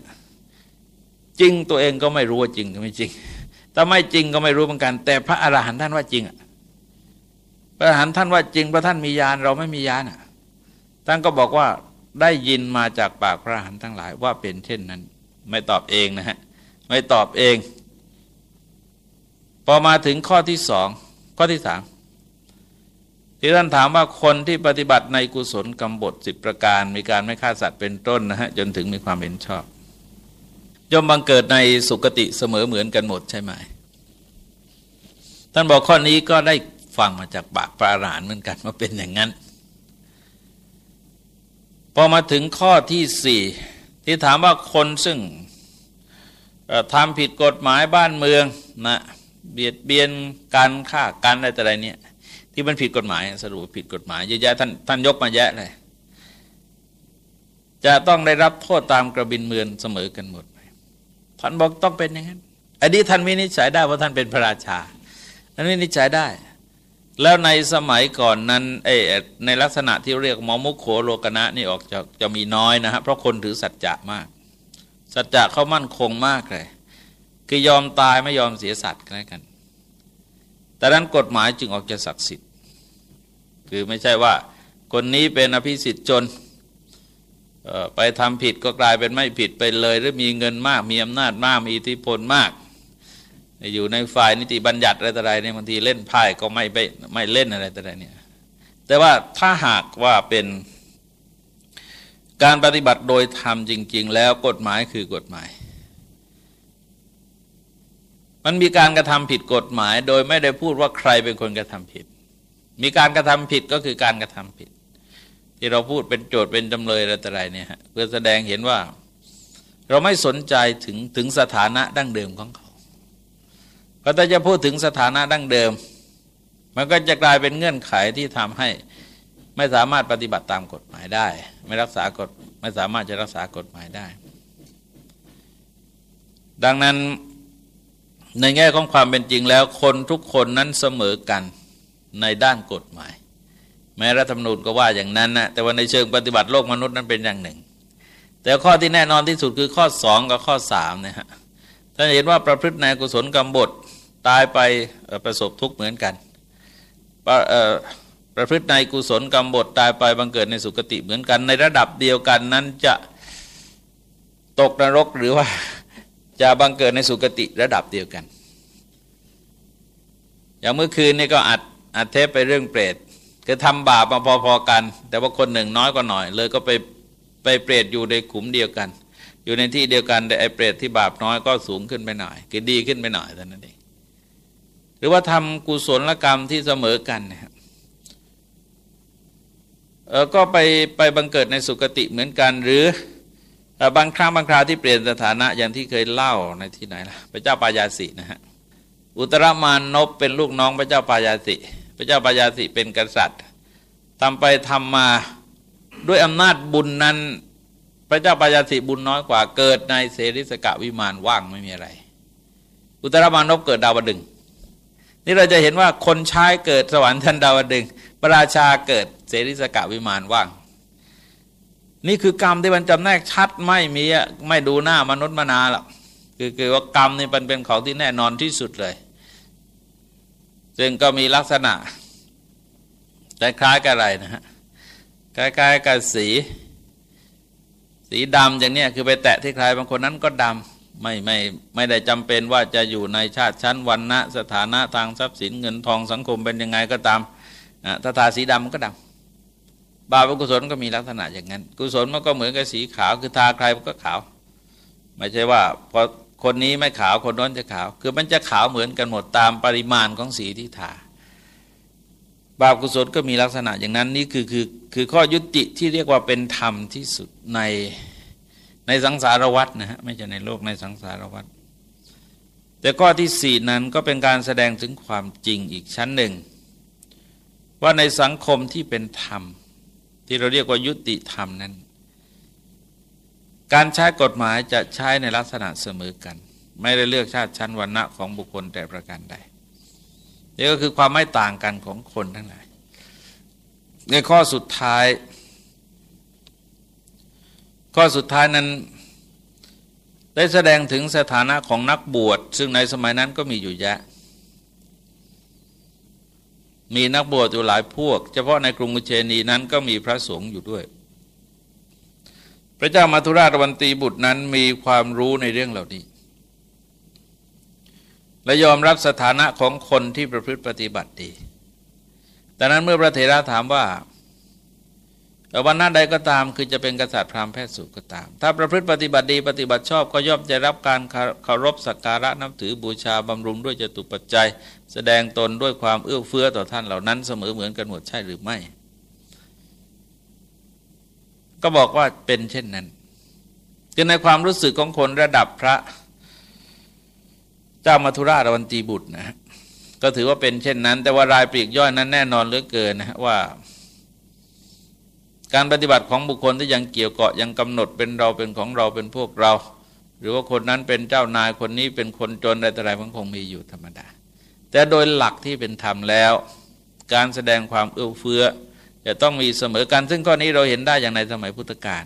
จริงตัวเองก็ไม่รู้ว่าจริงหรือไม่จริง ถ้าไม่จริงก็ไม่รู้เหมือนกัน แต่พระอรหันต์ท่านว่าจริงอะพระอรหันต์ท่านว่าจริงพระท่านมียานเราไม่มียานอะท่านก็บอกว่าได้ยินมาจากปากพระอรหันต์ทั้งหลายว่าเป็นเช่นนั้น ไม่ตอบเองนะฮะไม่ตอบเอง พอมาถึงข้อที่สองข้อที่สามที่ท่านถามว่าคนที่ปฏิบัติในกุศลกรรมบทสิบประการ มีการไม่ฆ่าสัตว์เป็นต้นนะฮะจนถึงมีความเห็นชอบ ย่อมบังเกิดในสุคติเสมอเหมือนกันหมดใช่ไหมท่านบอกข้อนี้ก็ได้ฟังมาจากปากพระอรหันต์เหมือนกันว่าเป็นอย่างนั้น พอมาถึงข้อที่สี่ที่ถามว่าคนซึ่งทำผิดกฎหมายบ้านเมืองนะเบียดเบียนการฆ่ากันอะไรแต่ไรเนี่ยที่มันผิดกฎหมายสรุปผิดกฎหมายเยอะแยะท่านท่านยกมาแยะเลยจะต้องได้รับโทษตามกระบินเมือนเสมอกันหมด ท่านบอกต้องเป็นอย่างนั้นอันนี้ท่านวินิจฉัยได้ว่าท่านเป็นพระราชาท่านวินิจฉัยได้ แล้วในสมัยก่อนนั้นเอในลักษณะที่เรียกมอมุขโขโลกนะนี่ออกจะจะมีน้อยนะฮะเพราะคนถือสัจจะมาก สัจจะเขามั่นคงมากเลย คือยอมตายไม่ยอมเสียสัตว์กัน แต่นั้นกฎหมายจึงออกจะศักดิ์สิทธิ์ คือไม่ใช่ว่าคนนี้เป็นอภิสิทธิ์จน ไปทำผิดก็กลายเป็นไม่ผิดไปเลย หรือมีเงินมากมีอำนาจมากมีอิทธิพลมาก อยู่ในฝ่ายนิติบัญญัติอะไรต่ออะไรเนี่ยบางทีเล่นไพ่ก็ไม่ไปไม่เล่นอะไรต่ออะไรเนี่ยแต่ว่าถ้าหากว่าเป็นการปฏิบัติโดยธรรมจริง ๆ แล้วกฎหมายคือกฎหมาย มันมีการกระทำผิดกฎหมาย โดยไม่ได้พูดว่าใครเป็นคนกระทำผิด มีการกระทำผิดก็คือการกระทำผิด ที่เราพูดเป็นโจทย์เป็นจำเลยอะไรต่ออะไรเนี่ยเพื่อแสดงเห็นว่า เราไม่สนใจถึงถึงสถานะดั้งเดิมของเขาเพราะถ้าจะพูดถึงสถานะดั้งเดิม มันก็จะกลายเป็นเงื่อนไขที่ทำให้ไม่สามารถปฏิบัติตามกฎหมายได้ ไม่รักษากฎไม่สามารถจะรักษากฎหมายได้ ดังนั้นในแง่ของความเป็นจริงแล้วคนทุกคนนั้นเสมอกันในด้านกฎหมาย แม้รัฐธรรมนูญก็ว่าอย่างนั้นนะแต่ว่าในเชิงปฏิบัติโลกมนุษย์นั้นเป็นอย่างหนึ่ง แต่ข้อที่แน่นอนที่สุดคือข้อสองกับข้อสามนี่ยฮะถ้าเห็นว่าประพฤติในกุศลกรรมบทตายไปประสบทุกข์เหมือนกันประประพฤติในกุศลกรรมบทตายไปบังเกิดในสุคติเหมือนกัน ในระดับเดียวกันนั้นจะตกนรกหรือว่าจะบังเกิดในสุคติระดับเดียวกัน อย่างเมื่อคืนนี่ก็อัดอัดเทปไปเรื่องเปรต คือทำบาปมาพอๆกัน แต่ว่าคนหนึ่งน้อยกว่าหน่อย เลยก็ไปไปเปรตอยู่ในขุมเดียวกัน อยู่ในที่เดียวกันแต่ไอเปรตที่บาปน้อยก็สูงขึ้นไปหน่อยคือดีขึ้นไปหน่อยเท่านั้นเองหรือว่าทำกุศลกรรมที่เสมอกันนะครับเออก็ไปไปบังเกิดในสุคติเหมือนกัน หรือบางครั้งบางคราวที่เปลี่ยนสถานะอย่างที่เคยเล่าในที่ไหนล่ะพระเจ้าปายาสินะฮะอุตรมานนบเป็นลูกน้องพระเจ้าปายาสิ พระเจ้าปยาสิเป็นกษัตริย์ทำไปทำมาด้วยอำนาจบุญนั้น พระเจ้าปยาสิบุญน้อยกว่าเกิดในเสริสกะวิมานว่างไม่มีอะไร อุตรมานพเกิดดาวดึงนี่เราจะเห็นว่าคนใช้เกิดสวรรค์ทันดาวดึงพระราชาเกิดเสริสกะวิมานว่าง นี่คือกรรมที่มันจำแนกชัดไม่มีไม่ดูหน้ามนุษย์มนาหรอกคือคือว่ากรรมนี่มันเป็นของที่แน่นอนที่สุดเลย ซึ่งก็มีลักษณะคล้ายๆกับอะไรนะฮะคล้ายๆกับสี สีดำอย่างนี้คือไปแตะที่ใครบางคนนั้นก็ดำไม่ไม่ไม่ได้จำเป็นว่าจะอยู่ในชาติชั้นวันณะสถานะทางทรัพย์สินเงินทองสังคมเป็นยังไงก็ตามถ้าทาสีดำมันก็ดำบาปกุศลก็มีลักษณะอย่างนั้น กุศลมันก็เหมือนกับสีขาวคือทาใครมันก็ขาว ไม่ใช่ว่าพอ คนนี้ไม่ขาวคนนั้นจะขาว คือมันจะขาวเหมือนกันหมดตามปริมาณของสีที่ทาบาปกุศลก็มีลักษณะอย่างนั้นนี่คือคือคือข้อยุติที่เรียกว่าเป็นธรรมที่สุดในในสังสารวัฏนะฮะไม่ใช่ในโลกในสังสารวัฏแต่ข้อที่สี่นั้นก็เป็นการแสดงถึงความจริงอีกชั้นหนึ่ง ว่าในสังคมที่เป็นธรรม ที่เราเรียกว่ายุติธรรมนั้น การใช้กฎหมายจะใช้ในลักษณะเสมอกัน ไม่ได้เลือกชาติชั้นวรรณะของบุคคลแต่ประการใดนี่ก็คือความไม่ต่างกันของคนทั้งหลาย ในข้อสุดท้าย ข้อสุดท้ายนั้นได้แสดงถึงสถานะของนักบวช ซึ่งในสมัยนั้นก็มีอยู่เยอะมีนักบวชอยู่หลายพวก เฉพาะในกรุงเชนีนั้นก็มีพระสงฆ์อยู่ด้วย พระเจ้ามัทุราชวันตีบุตรนั้นมีความรู้ในเรื่องเหล่านี้ และยอมรับสถานะของคนที่ประพฤติปฏิบัติดีแต่นั้นเมื่อพระเถระถามว่าวันหน้าใดก็ตามคือจะเป็นกษัตริย์พราหมณ์แพทย์สุก็ตาม ถ้าประพฤติปฏิบัติดีปฏิบัติชอบก็ย่อมจะรับการเคารพสักการะนับถือบูชาบำรุงด้วยจตุปัจจัย แสดงตนด้วยความเอื้อเฟื้อต่อท่านเหล่านั้นเสมอเหมือนกันหมดใช่หรือไม่ ก็บอกว่าเป็นเช่นนั้นคือในความรู้สึกของคนระดับพระเจ้ามัทุราชวันตีบุตรนะฮะก็ถือว่าเป็นเช่นนั้น แต่ว่ารายปลีกย่อยนั้นแน่นอนเหลือเกินนะฮะว่า การปฏิบัติของบุคคลที่ยังเกี่ยวเกาะยังกำหนดเป็นเราเป็นของเราเป็นพวกเรา หรือว่าคนนั้นเป็นเจ้านายคนนี้เป็นคนจนอะไรต่อะไรมันคงมีอยู่ธรรมดา แต่โดยหลักที่เป็นธรรมแล้ว การแสดงความเอื้อเฟื้อ จะต้องมีเสมอกัน ซึ่งข้อนี้เราเห็นได้อย่างในสมัยพุทธกาล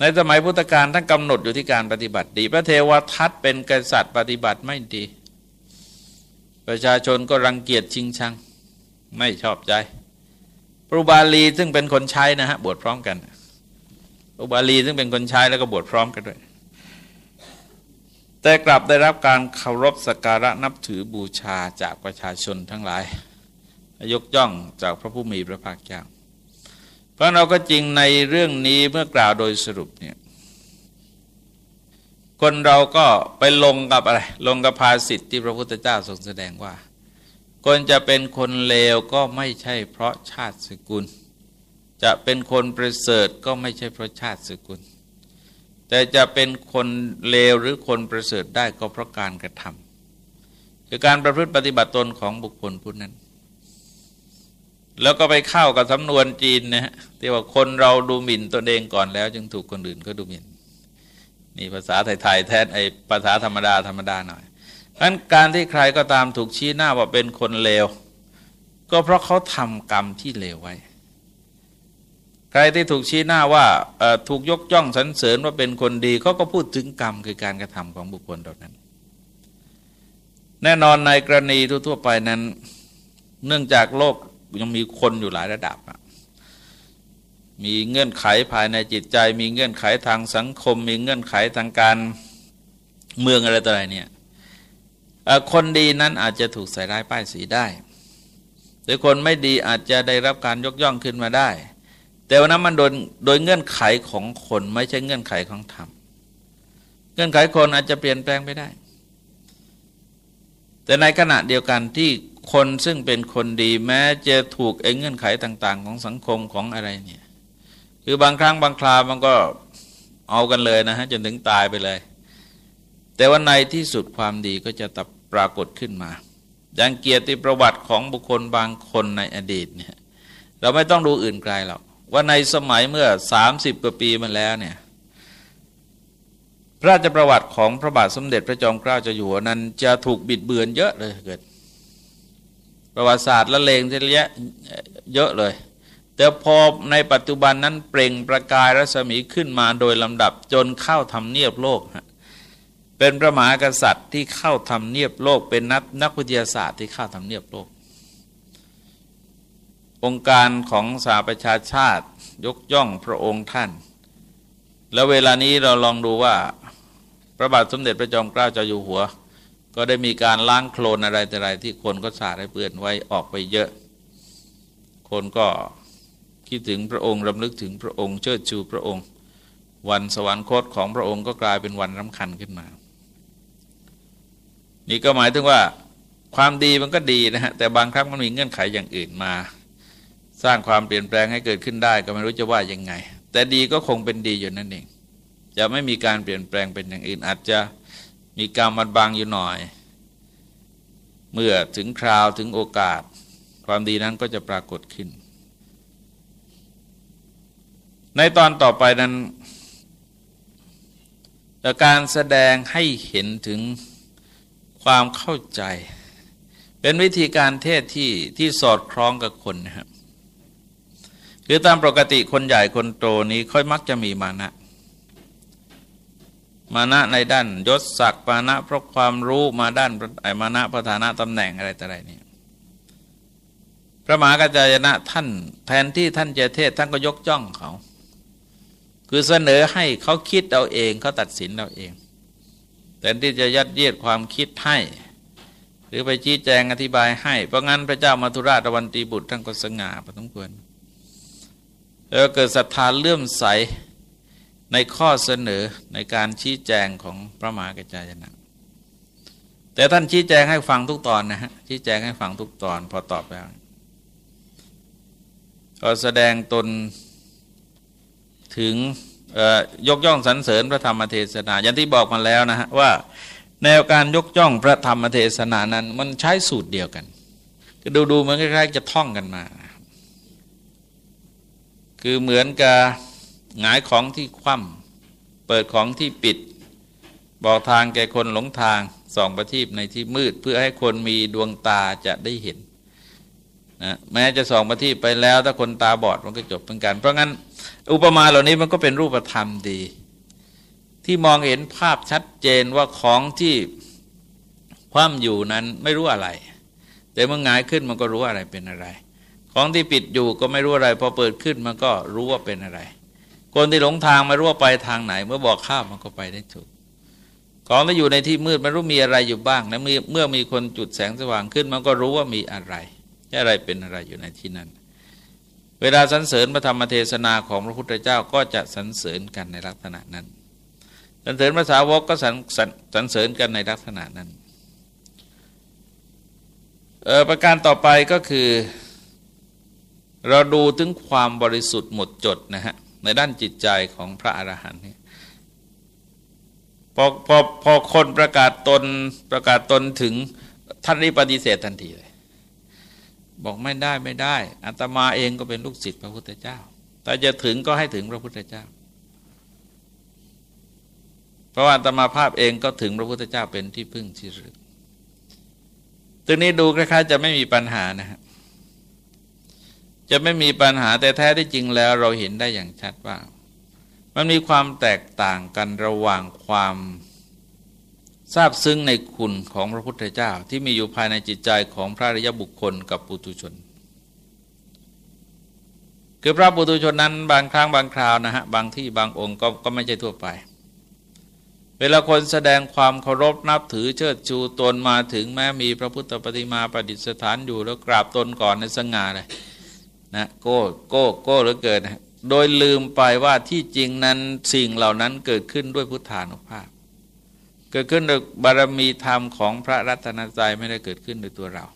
ในสมัยพุทธกาลท่านกำหนดอยู่ที่การปฏิบัติดี พระเทวทัตเป็นกษัตริย์ปฏิบัติไม่ดี ประชาชนก็รังเกียจชิงชัง ไม่ชอบใจพระบาลีซึ่งเป็นคนใช้นะฮะบวชพร้อมกันพระบาลีซึ่งเป็นคนใช้แล้วก็บวชพร้อมกันด้วยแต่กลับได้รับการเคารพสักการะนับถือบูชาจากประชาชนทั้งหลาย ยกย่องจากพระผู้มีพระภาคเจ้าเพราะเราก็จริงในเรื่องนี้เมื่อกล่าวโดยสรุปเนี่ยคนเราก็ไปลงกับอะไร ลงกับภาสิทธิ์ที่พระพุทธเจ้าทรงแสดงว่า คนจะเป็นคนเลวก็ไม่ใช่เพราะชาติสกุล จะเป็นคนประเสริฐก็ไม่ใช่เพราะชาติสกุล แต่จะเป็นคนเลวหรือคนประเสริฐได้ก็เพราะการกระทำคือการประพฤติปฏิบัติตนของบุคคลผู้นั้น แล้วก็ไปเข้ากับสำนวนจีนนะฮะที่ว่าคนเราดูหมิ่นตัวเองก่อนแล้ว จึงถูกคนอื่นก็ดูหมิ่นนี่ภาษาไทยๆแทนไอภาษาธรรมดาธรรมดาหน่อยเพราะการที่ใครก็ตามถูกชี้หน้าว่าเป็นคนเลว ก็เพราะเขาทำกรรมที่เลวไว้ ใครที่ถูกชี้หน้าว่าถูกยกย่องสรรเสริญว่าเป็นคนดีเขาก็พูดถึงกรรมคือการกระทำของบุคคลเหล่านั้น แน่นอนในกรณีทั่วไปนั้น เนื่องจากโลก ยังมีคนอยู่หลายระดับมีเงื่อนไขภายในจิตใจ มีเงื่อนไขทางสังคม มีเงื่อนไขทางการเมืองอะไรต่ออะไรเนี่ยคนดีนั้นอาจจะถูกใส่ร้ายป้ายสีได้แต่คนไม่ดีอาจจะได้รับการยกย่องขึ้นมาได้ แต่ว่านั้นมันโดยโดยเงื่อนไขของคนไม่ใช่เงื่อนไขของธรรมเงื่อนไขคนอาจจะเปลี่ยนแปลงไปได้ แต่ในขณะเดียวกันที่ คนซึ่งเป็นคนดีแม้จะถูกเองเงื่อนไขต่าง ๆ ของสังคมของอะไรเนี่ยคือบางครั้งบางครามันก็เอากันเลยนะฮะจนถึงตายไปเลย แต่ว่าในที่สุดความดีก็จะตับปรากฏขึ้นมาอย่างเกียรติประวัติของบุคคลบางคนในอดีตเนี่ยเราไม่ต้องดูอื่นไกลหรอกว่าในสมัยเมื่อ 30 กว่าปีมาแล้วเนี่ยพระราชประวัติของพระบาทสมเด็จพระจอมเกล้าเจ้าอยู่หัวนั้นจะถูกบิดเบือนเยอะเลยเกิด ประวัติศาสตร์ละเลงเยอะเยอะเลย แต่พอในปัจจุบันนั้นเปล่งประกายรัศมีขึ้นมาโดยลำดับจนเข้าทำเนียบโลก เป็นพระมหากษัตริย์ที่เข้าทำเนียบโลก เป็นนักนักวิทยาศาสตร์ที่เข้าทำเนียบโลก องค์การของสหประชาชาติยกย่องพระองค์ท่าน แล้วเวลานี้เราลองดูว่า พระบาทสมเด็จพระจอมเกล้าเจ้าอยู่หัว ก็ได้มีการล้างโคลนอะไรแต่ไรที่คนก็สาดให้เปื้อนไว้ออกไปเยอะ คนก็คิดถึงพระองค์รำลึกถึงพระองค์เชิดชูพระองค์ วันสวรรคตของพระองค์ก็กลายเป็นวันสำคัญขึ้นมา นี่ก็หมายถึงว่าความดีมันก็ดีนะฮะแต่บางครั้งมันมีเงื่อนไขอย่างอื่นมา สร้างความเปลี่ยนแปลงให้เกิดขึ้นได้ก็ไม่รู้จะว่ายังไง แต่ดีก็คงเป็นดีอยู่นั่นเองจะไม่มีการเปลี่ยนแปลงเป็นอย่างอื่นอาจจะ มีกรรมมันบางอยู่หน่อย เมื่อถึงคราวถึงโอกาส ความดีนั้นก็จะปรากฏขึ้น ในตอนต่อไปนั้นการแสดงให้เห็นถึงความเข้าใจ เป็นวิธีการเทศที่ที่สอดคล้องกับคนนะครับคือตามปกติคนใหญ่คนโตนี้ค่อยมักจะมีมานะ มานะในด้านยศศักดิ์มานะเพราะความรู้มาด้านไอมานะประธานะตำแหน่งอะไรแต่ไรนี่พระมหากัจจายนะท่านแทนที่ท่านจะเทศท่านก็ยกจ้องเขา คือเสนอให้เขาคิดเอาเองเขาตัดสินเอาเองแทนที่จะยัดเยียดความคิดให้ หรือไปชี้แจงอธิบายให้ เพราะงั้นพระเจ้ามาธุราชวันตีบุตรท่านก็สง่าพอสมควรแล้วเกิดศรัทธาเลื่อมใส ในข้อเสนอในการชี้แจงของพระมหากระจายนะแต่ท่านชี้แจงให้ฟังทุกตอนนะฮะชี้แจงให้ฟังทุกตอนพอตอบแล้วก็แสดงตนถึงยกย่องสรรเสริญพระธรรมเทศนาอย่างที่บอกมาแล้วนะฮะว่าแนวการยกย่องพระธรรมเทศนานั้น มันใช้สูตรเดียวกันก็ดูดูเหมือนคล้ายๆจะท่องกันมา คือเหมือนกับ หงายของที่คว่ำเปิดของที่ปิด บอกทางแก่คนหลงทางส่องประทีปในที่มืด เพื่อให้คนมีดวงตาจะได้เห็นนะแม้จะส่องประทีปไปแล้ว ถ้าคนตาบอดมันก็จบเหมือนกัน เพราะงั้น อุปมาเหล่านี้มันก็เป็นรูปธรรมดี ที่มองเห็นภาพชัดเจนว่าของที่คว่ำอยู่นั้นไม่รู้อะไร แต่เมื่อหงายขึ้นมันก็รู้อะไรเป็นอะไร ของที่ปิดอยู่ก็ไม่รู้อะไร พอเปิดขึ้นมันก็รู้ว่าเป็นอะไร คนที่หลงทางไม่รู้ว่าไปทางไหน เมื่อบอกข้ามมันก็ไปได้ถูกของที่อยู่ในที่มืดไม่รู้มีอะไรอยู่บ้างนะเมื่อมีคนจุดแสงสว่างขึ้น มันก็รู้ว่ามีอะไรอะไรเป็นอะไรอยู่ในที่นั้น เวลาสรรเสริญพระธรรมเทศนาของพระพุทธเจ้าก็จะสรรเสริญกันในลักษณะนั้นสรรเสริญภาษาวกก็สรรสรรเสริญกันในลักษณะนั้นประการต่อไปก็คือ เราดูถึงความบริสุทธิ์หมดจดนะฮะ ในด้านจิตใจของพระอรหันต์นี่พอพอพอคนประกาศตนประกาศตนถึงท่านนี้ปฏิเสธทันทีเลย บอกไม่ได้ไม่ได้อัตมาเองก็เป็นลูกศิษย์พระพุทธเจ้า แต่จะถึงก็ให้ถึงพระพุทธเจ้า เพราะว่าอัตมาภาพเองก็ถึงพระพุทธเจ้าเป็นที่พึ่งที่รึกตัวนี้ดูคล้ายๆจะไม่มีปัญหานะฮะ จะไม่มีปัญหาแต่แท้ที่จริงแล้วเราเห็นได้อย่างชัดว่า มันมีความแตกต่างกันระหว่างความทราบซึ้งในคุณของพระพุทธเจ้าที่มีอยู่ภายในจิตใจของพระริยบุคคลกับปุตุชน คือพระปุตุชนนั้นบางครั้งบางคราวนะฮะบางที่บางองค์ก็ก็ไม่ใช่ทั่วไป เวลาคนแสดงความเคารพนับถือเชิดชูตนมาถึงแม้มีพระพุทธปฏิมาประดิษฐานอยู่แล้วกราบตนก่อนในสง่าเลย นะโก้โก้โก้หลือเกินนะโดยลืมไปว่าที่จริงนั้นสิ่งเหล่านั้นเกิดขึ้นด้วยพุทธานุภาพ เกิดขึ้นโดยบารมีธรรมของพระรัตนตรัยไม่ได้เกิดขึ้นโดยตัวเรา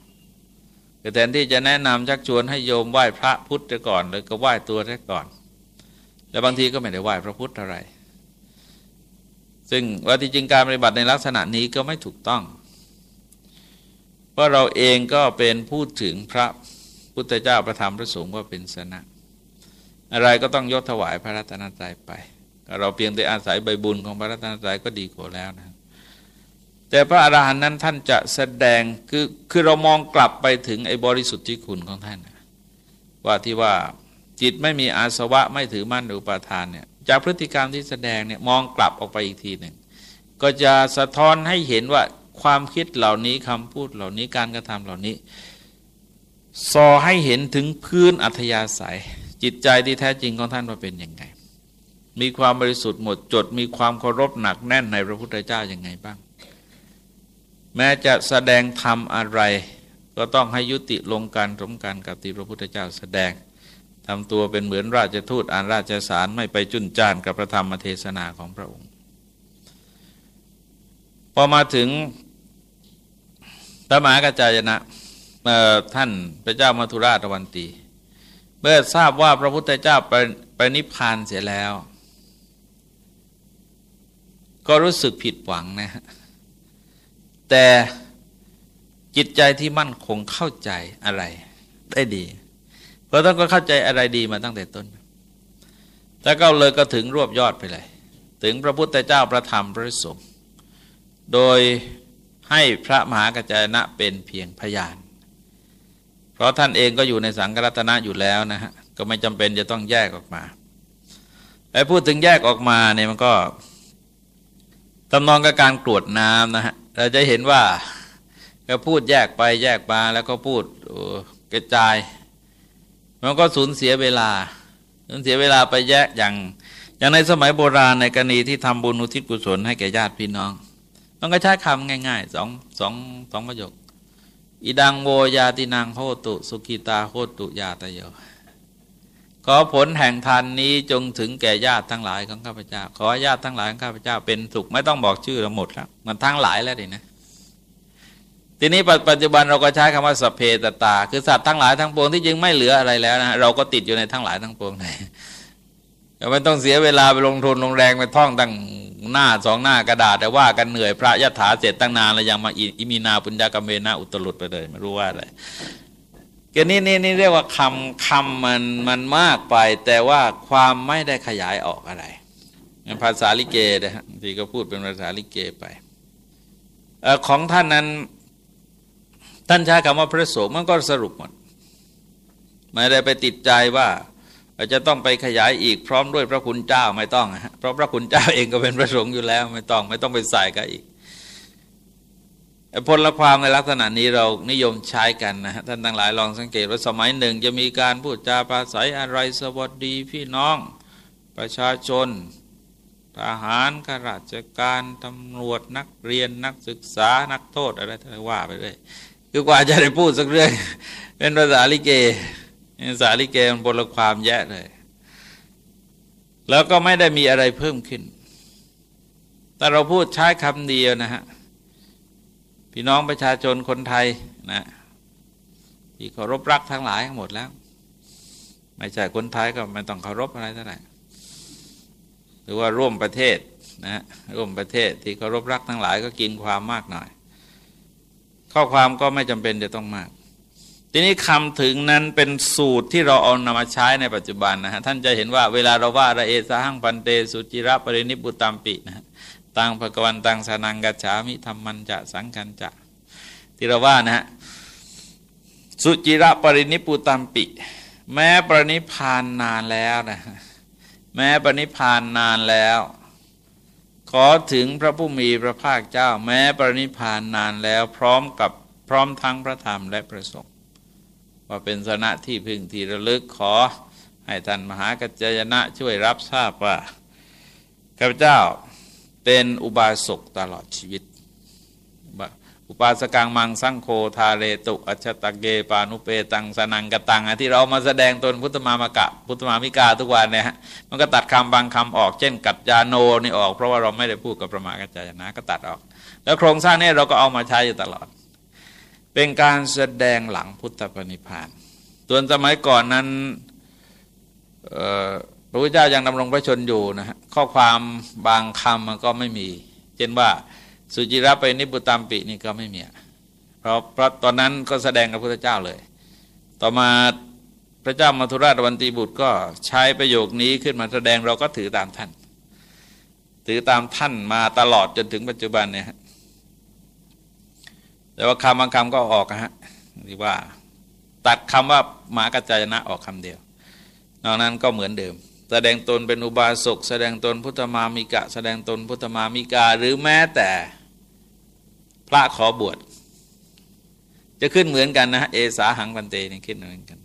แต่แทนที่จะแนะนำชักชวนให้โยมไหว้พระพุทธก่อนเลยก็ไหว้ตัวแท้ก่อน แล้วบางทีก็ไม่ได้ไหว้พระพุทธอะไร ซึ่งว่าที่จริงการปฏิบัติในลักษณะนี้ก็ไม่ถูกต้อง เพราะเราเองก็เป็นพูดถึงพระ พุทธเจ้าประธรรมพระสงฆ์ว่าเป็นสนะ อะไรก็ต้องยกถวายพระรัตนตรัยไป เราเพียงแต่อาศัยใบบุญของพระรัตนตรัยก็ดีกว่าแล้วนะแต่พระอรหันต์นั้นท่านจะแสดงคือคือเรามองกลับไปถึงไอ้บริสุทธิ์ที่คุณของท่าน ว่าที่ว่าจิตไม่มีอาสวะไม่ถือมั่นอุปาทานเนี่ยจากพฤติกรรมที่แสดงเนี่ยมองกลับออกไปอีกทีหนึ่งก็จะสะท้อนให้เห็นว่าความคิดเหล่านี้คำพูดเหล่านี้การกระทำเหล่านี้ ซอให้เห็นถึงพื้นอัธยาศัย จิตใจที่แท้จริงของท่านว่าเป็นยังไง มีความบริสุทธิ์หมดจด มีความเคารพหนักแน่นในพระพุทธเจ้ายัางไงบ้าง แม้จะแสดงธรรมอะไร ก็ต้องให้ยุติลงการสมการกับที่พระพุทธเจ้าแสดงทำตัวเป็นเหมือนราชทูตอ่านราชสารไม่ไปจุนจ้านกับพระธรรมเทศนาของพระองค์ พอมาถึงพระมหากจายนะ ท่านพระเจ้ามัทุราชวันตี เมื่อทราบว่าพระพุทธเจ้าไปไปนิพพานเสียแล้ว ก็รู้สึกผิดหวังนะฮะแต่จิตใจที่มั่นคงเข้าใจอะไรได้ดี เพราะต้องก็เข้าใจอะไรดีมาตั้งแต่ต้น แล้วก็เลยก็ถึงรวบยอดไปเลย ถึงพระพุทธเจ้าประธรรมพระสงฆ์ โดยให้พระมหากัจจายนะเป็นเพียงพยาน เพราะท่านเองก็อยู่ในสังฆรัตนะอยู่แล้วนะฮะก็ไม่จำเป็นจะต้องแยกออกมาไอ้พูดถึงแยกออกมาเนี่ยมันก็ตำนองกับการกรวดน้ำนะฮะเราจะเห็นว่าก็พูดแยกไปแยกมาแล้วก็พูดกระจาย มันก็สูญเสียเวลาสูญเสียเวลาไปแยกอย่าง อย่างในสมัยโบราณในกรณีที่ทำบุญอุทิศกุศลให้แก่ญาติพี่น้อง มันก็ใช้คำง่ายๆสองสองสองประโยค อิดังโวยาตินางโหตุ สุกิตาโหตุยาตโยขอผลแห่งทานนี้จงถึงแก่ญาติทั้งหลายของข้าพเจ้า ขอญาติทั้งหลายของข้าพเจ้าเป็นสุขไม่ต้องบอกชื่อเราหมดแล้วมันทั้งหลายแล้วดินะทีนี้ปัจจุบันเราก็ใช้คำว่าสเพตตา คือสัตว์ทั้งหลายทั้งปวงที่จึงไม่เหลืออะไรแล้วนะเราก็ติดอยู่ในทั้งหลายทั้งปวงไห นไม่ต้องเสียเวลาไปลงทุนลงแรงไปท่องตั้งหน้าสองหน้ากระดาษแต่ว่ากันเหนื่อยพระยะถาเสร็จตั้งนานแล้วยังมาอิมีนาปุญญากรรมเมนาอุตลุดไปเลยไม่รู้ว่าอะไรเกนี้นี่นี่เรียกว่าคำคำมันมันมากไป แต่ว่าความไม่ได้ขยายออกอะไรภาษาลิเกนะฮะที่ก็พูดเป็นภาษาลิเกไปอของท่านนั้น ท่านใช้คำว่าพระสงฆ์มันก็สรุปหมดไม่ได้ไปติดใจว่า เราจะต้องไปขยายอีกพร้อมด้วยพระคุณเจ้าไม่ต้องเพราะพระคุณเจ้าเองก็เป็นพระสงฆ์อยู่แล้ว ไม่ต้องไม่ต้องไปใส่กันอีกพลความในลักษณะนี้เรานิยมใช้กันนะท่านทั้งหลายลองสังเกตว่าสมัยหนึ่ง จะมีการพูดจาปราศัยอะไรสวัสดีพี่น้อง ประชาชนทหารข้าราชการตำรวจนักเรียนนักศึกษานักโทษอะไรทั้งว่าไปเลยคือกว่าจะได้พูดสักเรื่องเป็นภาษาลิเก ภาลิเกมันบทความแย่เลย แล้วก็ไม่ได้มีอะไรเพิ่มขึ้น แต่เราพูดใช้คำเดียวนะฮะ พี่น้องประชาชนคนไทยนะที่เคารพรักทั้งหลายทั้งหมดแล้ว ไม่ใช่คนไทยก็ไม่ต้องเคารพอะไรเท่าไหร่หรือว่าร่วมประเทศนะร่วมประเทศที่เคารพรักทั้งหลายก็กินความมากหน่อย ข้อความก็ไม่จำเป็นจะต้องมาก ทีนี้คำถึงนั้นเป็นสูตรที่เราเอานำมาใช้ในปัจจุบันนะฮะท่านจะเห็นว่าเวลาเราว่าระเอสหังปันเตสุจิระปรินิบุตามปินะตังภกวันตังสนังกัจฉามิธรรมันจะสังกันจะที่เราว่านะฮะสุจิระปรินิปุตามปิ แม้ปรินิพานนานแล้วนะแม้ปณินิพานนานแล้ว ขอถึงพระผู้มีพระภาคเจ้า แม้ปณินิพานนานแล้ว พร้อมกับพร้อมทั้งพระธรรมและประสงค์ ว่าเป็นสนะที่พึงที่ระลึกขอ ให้ท่านมหากัจจยนะช่วยรับทราบว่าข้าพเจ้าเป็นอุบาสกตลอดชีวิต อุปาสกังมังสังโคทาเรตุอัชตะเกปานุเปตังสนังกตังที่เรามาแสดงตนพุทธมามกะ พุทธมามิกาทุกวันเนี่ยมันก็ตัดคำบางคำออก เช่น กัจจาโนนี่ออก เพราะว่าเราไม่ได้พูดกับประมากัจจายนะก็ตัดออก แล้วโครงสร้างนี้เราก็เอามาใช้อยู่ตลอด เป็นการแสดงหลังพุทธปณิพานส่วนสมัยก่อนนั้นพระพุทธเจ้ายังดำรงพระชนอยู่นะฮะข้อความบางคำมันก็ไม่มี เช่นว่าสุจิระไปนิบุตามปินี่ก็ไม่มีเพราะเพราะตอนนั้นก็แสดงกับพระเจ้าเลย ต่อมาพระเจ้ามัทุราชวันตีบุตรก็ใช้ประโยคนี้ขึ้นมาแสดงเราก็ถือตามท่าน ถือตามท่านมาตลอดจนถึงปัจจุบันเนี่ย แต่ว่าคำบางคำก็ออกนะฮะที่ว่า ตัดคำว่าหมากัจจายนะออกคำเดียวนอกนั้นก็เหมือนเดิม แสดงตนเป็นอุบาสกแสดงตนพุทธมามิกะ แสดงตนพุทธมามิกา หรือแม้แต่พระขอบวชจะขึ้นเหมือนกันนะ เอสาหังปันเตนี่ขึ้นเหมือนกัน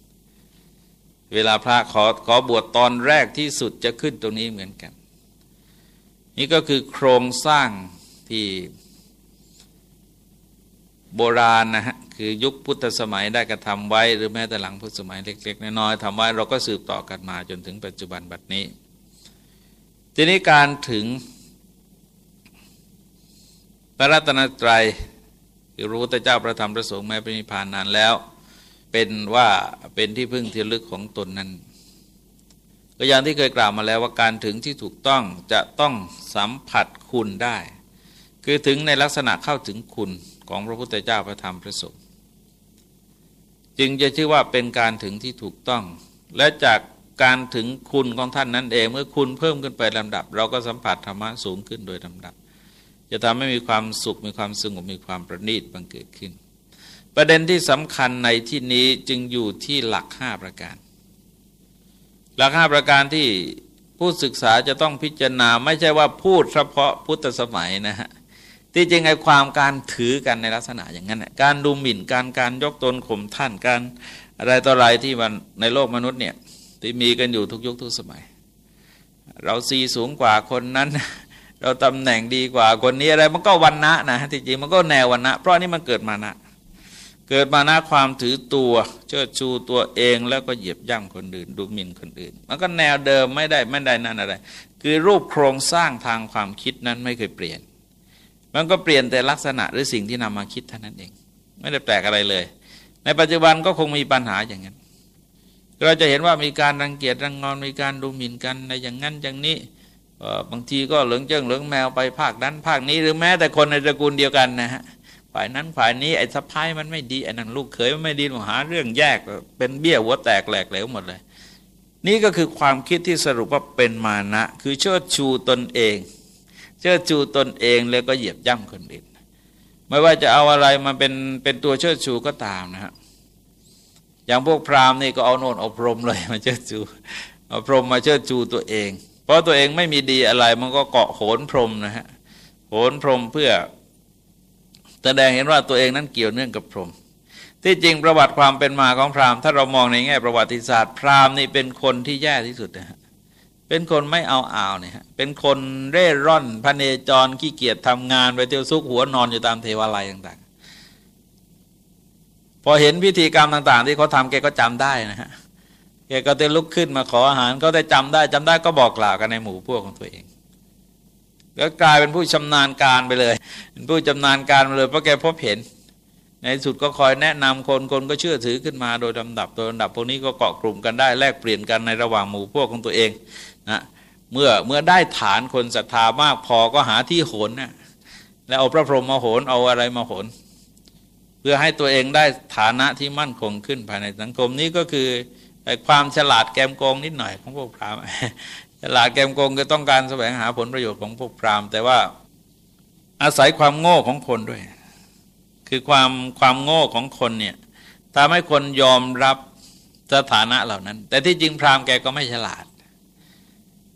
เวลาพระขอขอบวชตอนแรกที่สุดจะขึ้นตรงนี้เหมือนกัน นี่ก็คือโครงสร้างที่ โบราณนะฮะคือยุคพุทธสมัยได้กระทำไว้ หรือแม้แต่หลังพุทธสมัยเล็กๆน้อยๆทำไว้เราก็สืบต่อกันมาจนถึงปัจจุบันบัดนี้ ทีนี้การถึงพระรัตนตรัยคือรู้แต่เจ้าประธรรมประสงค์แม้เป็นนิพานนานแล้ว เป็นว่าเป็นที่พึ่งที่ลึกของตนนั้นก็อย่างที่เคยกล่าวมาแล้วว่าการถึงที่ถูกต้องจะต้องสัมผัสคุณได้ คือถึงในลักษณะเข้าถึงคุณ ของพระพุทธเจ้าพระธรรมพระสงฆ์จึงจะชื่อว่าเป็นการถึงที่ถูกต้อง และจากการถึงคุณของท่านนั้นเอง เมื่อคุณเพิ่มขึ้นไปลำดับ เราก็สัมผัสธรรมะสูงขึ้นโดยลำดับ จะทำให้มีความสุขมีความสงบมีความประณีตบังเกิดขึ้น ประเด็นที่สำคัญในที่นี้จึงอยู่ที่หลักห้าประการ หลักห้าประการที่ผู้ศึกษาจะต้องพิจารณาไม่ใช่ว่าพูดเฉพาะพุทธสมัยนะฮะ ที่จริงไอ้ความการถือกันในลักษณะอย่างนั้น การดูหมิ่นการการยกตนข่มท่านการอะไรต่ออะไรที่มันในโลกมนุษย์เนี่ยที่มีกันอยู่ทุกยุคทุกสมัย เราซีสูงกว่าคนนั้น เราตำแหน่งดีกว่าคนนี้อะไรมันก็วันนะนะที่จริงมันก็แนววันนะเพราะนี่มันเกิดมานะเกิดมานะความถือตัวเชิดชูตัวเองแล้วก็เหยียบย่ำคนอื่น ดูหมิ่นคนอื่น มันก็แนวเดิมไม่ได้ไม่ได้นั่นอะไร คือรูปโครงสร้างทางความคิดนั้นไม่เคยเปลี่ยน มันก็เปลี่ยนแต่ลักษณะหรือสิ่งที่นำมาคิดเท่านั้นเอง ไม่ได้แปลกอะไรเลย ในปัจจุบันก็คงมีปัญหาอย่างนั้น เราจะเห็นว่ามีการรังเกียจรังงอนมีการดูหมิ่นกันในอย่างนั้นอย่างนี้บางทีก็เหลืองเจิ้งเหลืองแมวไปภาคนั้น ภาคนี้หรือแม้แต่คนในตระกูลเดียวกันนะฮะฝ่ายนั้นฝ่ายนี้ไอ้สะพ้ายมันไม่ดีไอ้นั่นลูกเขยมันไม่ดีมาหาเรื่องแยกเป็นเบี้ยหัวแตกแหลกเหลวหมดเลย นี่ก็คือความคิดที่สรุปว่าเป็นมานะ คือเชิดชูตนเอง เชิดชูตนเองแล้วก็เหยียบย่ำคนอื่น ไม่ว่าจะเอาอะไรมาเป็นเป็นตัวเชิดชูก็ตามนะฮะอย่างพวกพราหมณ์นี่ก็เอาโน่นเอาพรมเลยมาเชิดชูเอาพรมมาเชิดชูตัวเอง เพราะตัวเองไม่มีดีอะไรมันก็เกาะโขนพรมนะฮะโขนพรมเพื่อแสดงเห็นว่าตัวเองนั้นเกี่ยวเนื่องกับพรม ที่จริงประวัติความเป็นมาของพราหมณ์ถ้าเรามองในแง่ประวัติศาสตร์ พราหมณ์นี่เป็นคนที่แย่ที่สุดนะฮะ เป็นคนไม่เอาอ่าวเนี่ยฮะเป็นคนเร่ร่อนพเนจรขี้เกียจทำงานไปเที่ยวซุกหัวนอนอยู่ตามเทวาลัยต่าง ๆ พอเห็นพิธีกรรมต่าง ๆ ที่เขาทำแกก็จำได้นะฮะแกก็จะลุกขึ้นมาขออาหารเขาได้จำได้จำได้ก็บอกกล่าวกันในหมู่พวกของตัวเองก็กลายเป็นผู้ชำนาญการไปเลยเป็นผู้ชำนาญการไปเลยเพราะแกพบเห็น ในสุดก็คอยแนะนำคนคนก็เชื่อถือขึ้นมาโดยลำดับโดยลำดับพวกนี้ก็เกาะกลุ่มกันได้แลกเปลี่ยนกันในระหว่างหมู่พวกของตัวเอง นะเมื่อเมื่อได้ฐานคนศรัทธามากพอก็หาที่โหนนะแล้วเอาพระพรหมมาโหนเอาอะไรมาโหน เพื่อให้ตัวเองได้ฐานะที่มั่นคงขึ้นภายในสังคมนี้ก็คือความฉลาดแกมโกงนิดหน่อยของพวกพราหมณ์ฉลาดแกมโกงก็ต้องการแสวงหาผลประโยชน์ของพวกพราหมณ์แต่ว่าอาศัยความโง่ของคนด้วย คือความความโง่ของคนเนี่ยทำให้คนยอมรับสถานะเหล่านั้น แต่ที่จริงพราหมณ์แกก็ไม่ฉลาด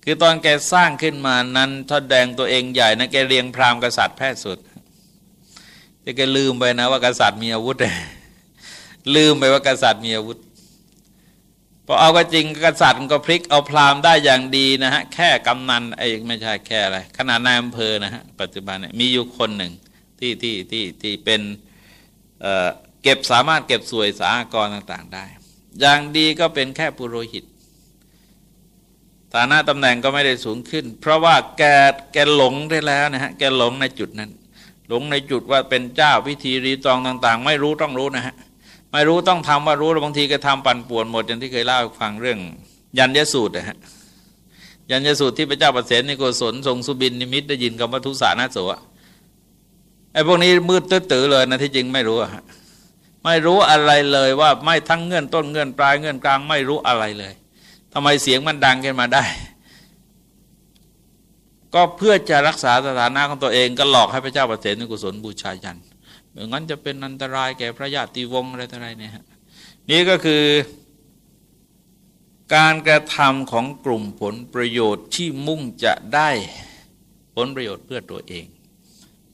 คือตอนแกสร้างขึ้นมานั้นแสดแดงตัวเองใหญ่นะแกเรียงพราหมณ์กษัตริย์แพ้สุดแต่แกลืมไปนะว่ากษัตริย์มีอาวุธลืมไปว่ากษัตริย์มีอาวุธพอเอาก็จริงกษัตริย์ก็พลิกเอาพราหมณ์ได้อย่างดีนะฮะแค่กำนันไอ้ไม่ใช่แค่อะไรขนาดนายอำเภอนะฮะปัจจุบันเนี่ยมีอยู่คนหนึ่งที่ที่ที่ที่เป็นเเก็บสามารถเก็บสวยสากรต่าง ๆ ได้ อย่างดีก็เป็นแค่ปุโรหิต ฐานะตำแหน่งก็ไม่ได้สูงขึ้น เพราะว่าแกแกหลงได้แล้วนะฮะแกหลงในจุดนั้น หลงในจุดว่าเป็นเจ้าพิธีรีตองต่าง ๆ ไม่รู้ต้องรู้นะฮะไม่รู้ต้องทำว่ารู้แล้วบางทีก็ทำปั่นป่วนหมดอย่างที่เคยเล่าฟังเรื่อง ยันยสูตรนะฮะยันยสูตรที่พระเจ้าประเสริฐในโกศลทรงสุบินนิมิตได้ยินคำว่าทุสานาโสไอ้พวกนี้มืดตื้อเลยนะที่จริงไม่รู้อะไม่รู้อะไรเลยว่าไม่ทั้งเงื่อนต้นเงื่อนปลายเงื่อนกลางไม่รู้อะไรเลย ทำไมเสียงมันดังขึ้นมาได้ ก็เพื่อจะรักษาสถานะของตัวเองก็หลอกให้พระเจ้าประเสริฐในกุศลบูชายันไม่งั้นจะเป็นอันตรายแก่พระญาติวงศ์อะไรต่ออะไรเนี่ยนี่ก็คือการกระทำของกลุ่มผลประโยชน์ที่มุ่งจะได้ผลประโยชน์เพื่อตัวเอง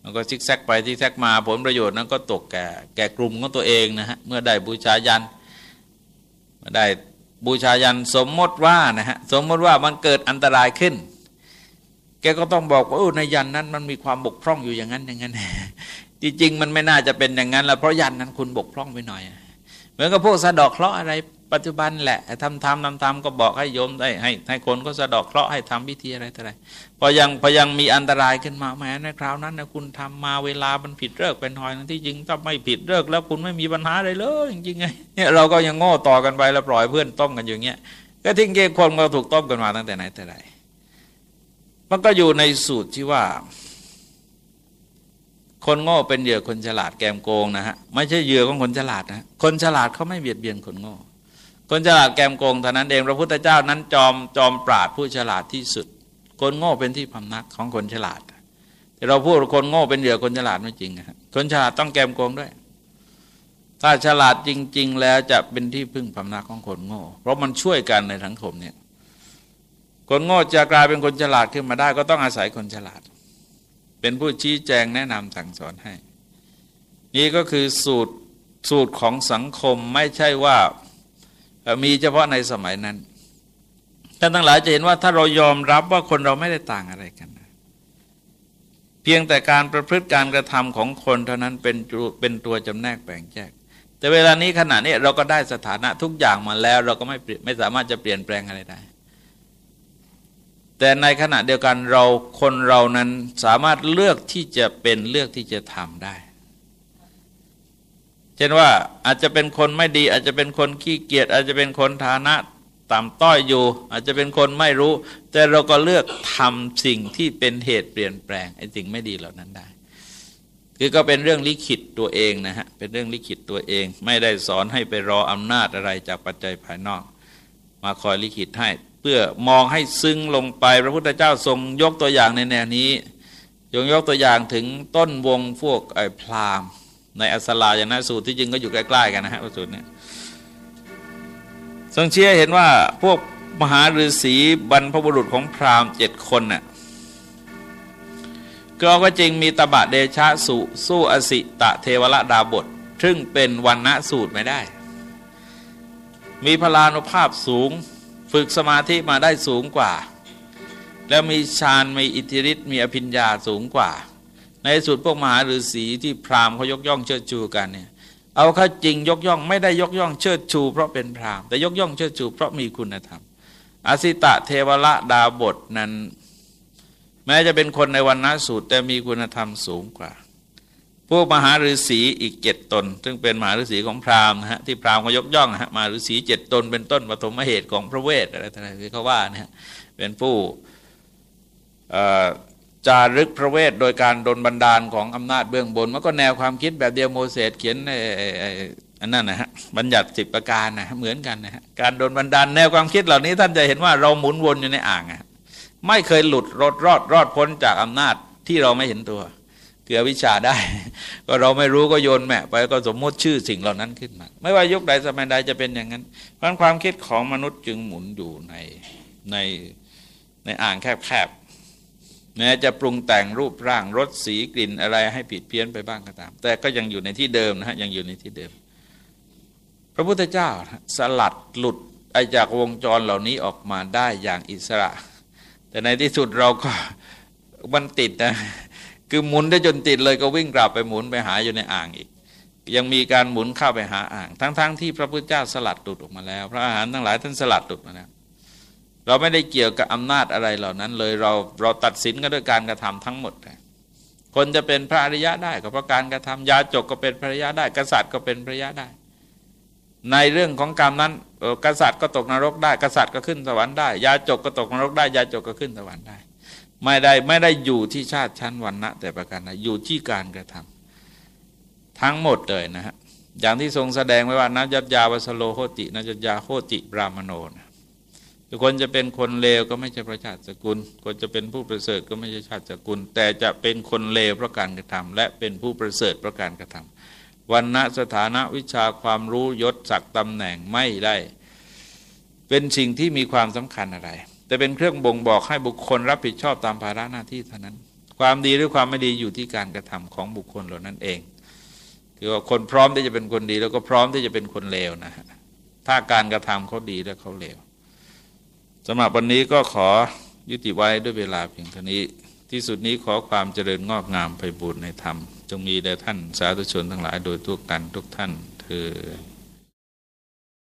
มันก็ซิกแซกไปซิกแซกมาผลประโยชน์นั้นก็ตกแก่แก่กลุ่มของตัวเองนะฮะเมื่อได้บูชายันเมื่อได้ บูชายันสมมติว่านะฮะสมมติว่ามันเกิดอันตรายขึ้น แกก็ต้องบอกว่าโอ้ในยันนั้นมันมีความบกพร่องอยู่อย่างนั้นอย่างนั้นจริงๆมันไม่น่าจะเป็นอย่างนั้นละเพราะยันนั้นคุณบกพร่องไปหน่อยเหมือนกับพวกสะดอกเคราะห์อะไร ปัจจุบันแหละทำทำทำทำก็บอกให้โยมได้ให้ให้คนก็สะดอกเคราะห์ให้ทำพิธีอะไรต่ออะไรพอยังพอยังมีอันตรายขึ้นมาแม้ในคราวนั้นนะคุณทำมาเวลามันผิดเลิกเป็นหอยที่จริงถ้าไม่ผิดเลิกแล้วคุณไม่มีปัญหาอะไรเลยจริงๆไงเนี่ยเราก็ยังโง่ต่อกันไปแล้วปล่อยเพื่อนต้มกันอย่างเงี้ยก็ทิ้งเกคนก็ถูกต้มกันมาตั้งแต่ไหนแต่ไรมันก็อยู่ในสูตรที่ว่า คนโง่เป็นเหยื่อคนฉลาดแกมโกงนะฮะไม่ใช่เหยื่อของคนฉลาดนะคนฉลาดเขาไม่เบียดเบียนคนโง่ คนฉลาดแกมโกงเท่านั้นเองพระพุทธเจ้านั้นจอมจอมปราดผู้ฉลาดที่สุด คนโง่เป็นที่พำนักของคนฉลาด แต่เราพูดคนโง่เป็นเหยื่อคนฉลาดไม่จริงครับคนฉลาดต้องแกมโกงด้วย ถ้าฉลาดจริง ๆ แล้วจะเป็นที่พึ่งพำนักของคนโง่ เพราะมันช่วยกันในสังคมเนี่ยคนโง่จะกลายเป็นคนฉลาดขึ้นมาได้ ก็ต้องอาศัยคนฉลาด เป็นผู้ชี้แจงแนะนำสั่งสอนให้ นี่ก็คือสูตรสูตรของสังคมไม่ใช่ว่า มีเฉพาะในสมัยนั้นท่านทั้งหลายจะเห็นว่าถ้าเรายอมรับว่าคนเราไม่ได้ต่างอะไรกัน เพียงแต่การประพฤติการกระทำของคนเท่านั้นเป็นเป็นตัวจำแนกแบ่งแยกแต่เวลานี้ขณะนี้เราก็ได้สถานะทุกอย่างมาแล้ว เราก็ไม่ไม่สามารถจะเปลี่ยนแปลงอะไรได้ แต่ในขณะเดียวกันเราคนเรานั้นสามารถเลือกที่จะเป็นเลือกที่จะทำได้ ช่นว่าอาจจะเป็นคนไม่ดี อาจจะเป็นคนขี้เกียจอาจจะเป็นคนฐานะต่ำต้อยอยู่ อาจจะเป็นคนไม่รู้ แต่เราก็เลือกทำสิ่งที่เป็นเหตุเปลี่ยนแปลงไอ้สิ่งไม่ดีเหล่านั้นได้ คือก็เป็นเรื่องลิขิตตัวเองนะฮะเป็นเรื่องลิขิตตัวเอง ไม่ได้สอนให้ไปรออำนาจอะไรจากปัจจัยภายนอก มาคอยลิขิตให้ เพื่อมองให้ซึ้งลงไปพระพุทธเจ้าทรงยกตัวอย่างในแนวนี้ยงยกตัวอย่างถึงต้นวงพวกไอ้พราหมณ์ ในอัสลายนะสูตรที่จริงก็อยู่ใกล้ๆกันนะฮะสูตรนี้ทรงเชื่อเห็นว่าพวกมหาฤาษีบรรพบุรุษของพราหมณ์เจ็ดคนน่ะก็ก็จริงมีตบะเดชะสุสู้อสิตะเทวรดาบท ซึ่งเป็นวันณะสูตรไม่ได้ มีพลานุภาพสูงฝึกสมาธิมาได้สูงกว่า แล้วมีฌานมีอิทธิฤทธิ์มีอภิญญาสูงกว่า ในสุดพวกมหาฤาษีที่พราหมณ์เขายกย่องเชิดชูกันเนี่ยเอาเข้าจริงยกย่องไม่ได้ยกย่องเชิดชู เพราะเป็นพราหมณ์แต่ยกย่องเชิดชู เพราะมีคุณธรรมอสิตะเทวละดาบทนั้น แม้จะเป็นคนในวันนาสูตรแต่มีคุณธรรมสูงกว่า พวกมหาฤาษีอีกเจ็ดตน ซึ่งเป็นมหาฤาษีของพราหมณ์นะฮะที่พราหมณ์เขายกย่องฮะมหาฤาษีเจ็ดตนเป็นต้นปฐมเหตุของพระเวทอะไรต่างๆที่เขาว่าเนี่ยเป็นผู้ จารึกพระเวทโดยการดลบันดาลของอำนาจเบื้องบน มันก็แนวความคิดแบบเดียวโมเสสเขียนอันนั้นนะฮะบัญญัติสิบประการนะเหมือนกันนะฮะการดลบันดาลแนวความคิดเหล่านี้ท่านจะเห็นว่าเราหมุนวนอยู่ในอ่างอะไม่เคยหลุดรอดรอดรอดพ้นจากอำนาจที่เราไม่เห็นตัวเกือวิชาได้ ก็เราไม่รู้ก็โยนแม่ไปก็สมมติชื่อสิ่งเหล่านั้นขึ้นมา ไม่ว่ายุคใดสมัยใดจะเป็นอย่างนั้นเพราะความคิดของมนุษย์จึงหมุนอยู่ในในในอ่างแคบ แม้จะปรุงแต่งรูปร่างรสสีกลิ่นอะไรให้ผิดเพี้ยนไปบ้างก็ตาม แต่ก็ยังอยู่ในที่เดิมนะฮะยังอยู่ในที่เดิม พระพุทธเจ้าสลัดหลุดไอจากวงจรเหล่านี้ออกมาได้อย่างอิสระ แต่ในที่สุดเราก็มันติดนะคือหมุนได้จนติดเลยก็วิ่งกลับไปหมุนไปหาอยู่ในอ่างอีก ยังมีการหมุนเข้าไปหาอ่าง ทั้งๆทที่พระพุทธเจ้าสลัดหลุดออกมาแล้ว พระอาหารทั้งหลายท่านสลัดหลุดมาแล้ว เราไม่ได้เกี่ยวกับอำนาจอะไรเหล่านั้น เลยเราเราตัดสินกันด้วยการกระทำทั้งหมด คนจะเป็นพระอริยะได้ก็เพราะการกระทำยาจกก็เป็นพระอริยะได้ กษัตริย์ก็เป็นพระอริยะได้ ในเรื่องของกรรมนั้นกษัตริย์ก็ตกนรกได้ กษัตริย์ก็ขึ้นสวรรค์ได้ ยาจกก็ตกนรกได้ ยาจกก็ขึ้นสวรรค์ได้ ไม่ได้ไม่ได้อยู่ที่ชาติชั้นวันณะแต่ประการใดอยู่ที่การกระทำทั้งหมดเลยนะฮะอย่างที่ทรงแสดงไว้ว่านัจยาวสโลโหตินัจยาโหติบรามโนนะ คนจะเป็นคนเลวก็ไม่ใช่ประชาติสกุล คนจะเป็นผู้ประเสริฐก็ไม่ใช่ชาติสกุล แต่จะเป็นคนเลวเพราะการกระทำและเป็นผู้ประเสริฐเพราะการกระทำวันณะสถานะวิชาความรู้ยศศักดิ์ตำแหน่งไม่ได้ เป็นสิ่งที่มีความสำคัญอะไร แต่เป็นเครื่องบ่งบอกให้บุคคลรับผิดชอบตามภาระหน้าที่เท่านั้น ความดีหรือความไม่ดีอยู่ที่การกระทำของบุคคลเหล่านั้นเองคือว่าคนพร้อมที่จะเป็นคนดีแล้วก็พร้อมที่จะเป็นคนเลวนะฮะถ้าการกระทำเขาดีแล้วเขาเลว สำหรับวันนี้ก็ขอยุติไว้ด้วยเวลาเพียงเท่านี้ ที่สุดนี้ขอความเจริญงอกงามไปบูรณนธรรม จงมีแด่ท่านสาธุชนทั้งหลายโดยทุกกันทุกท่านเธอ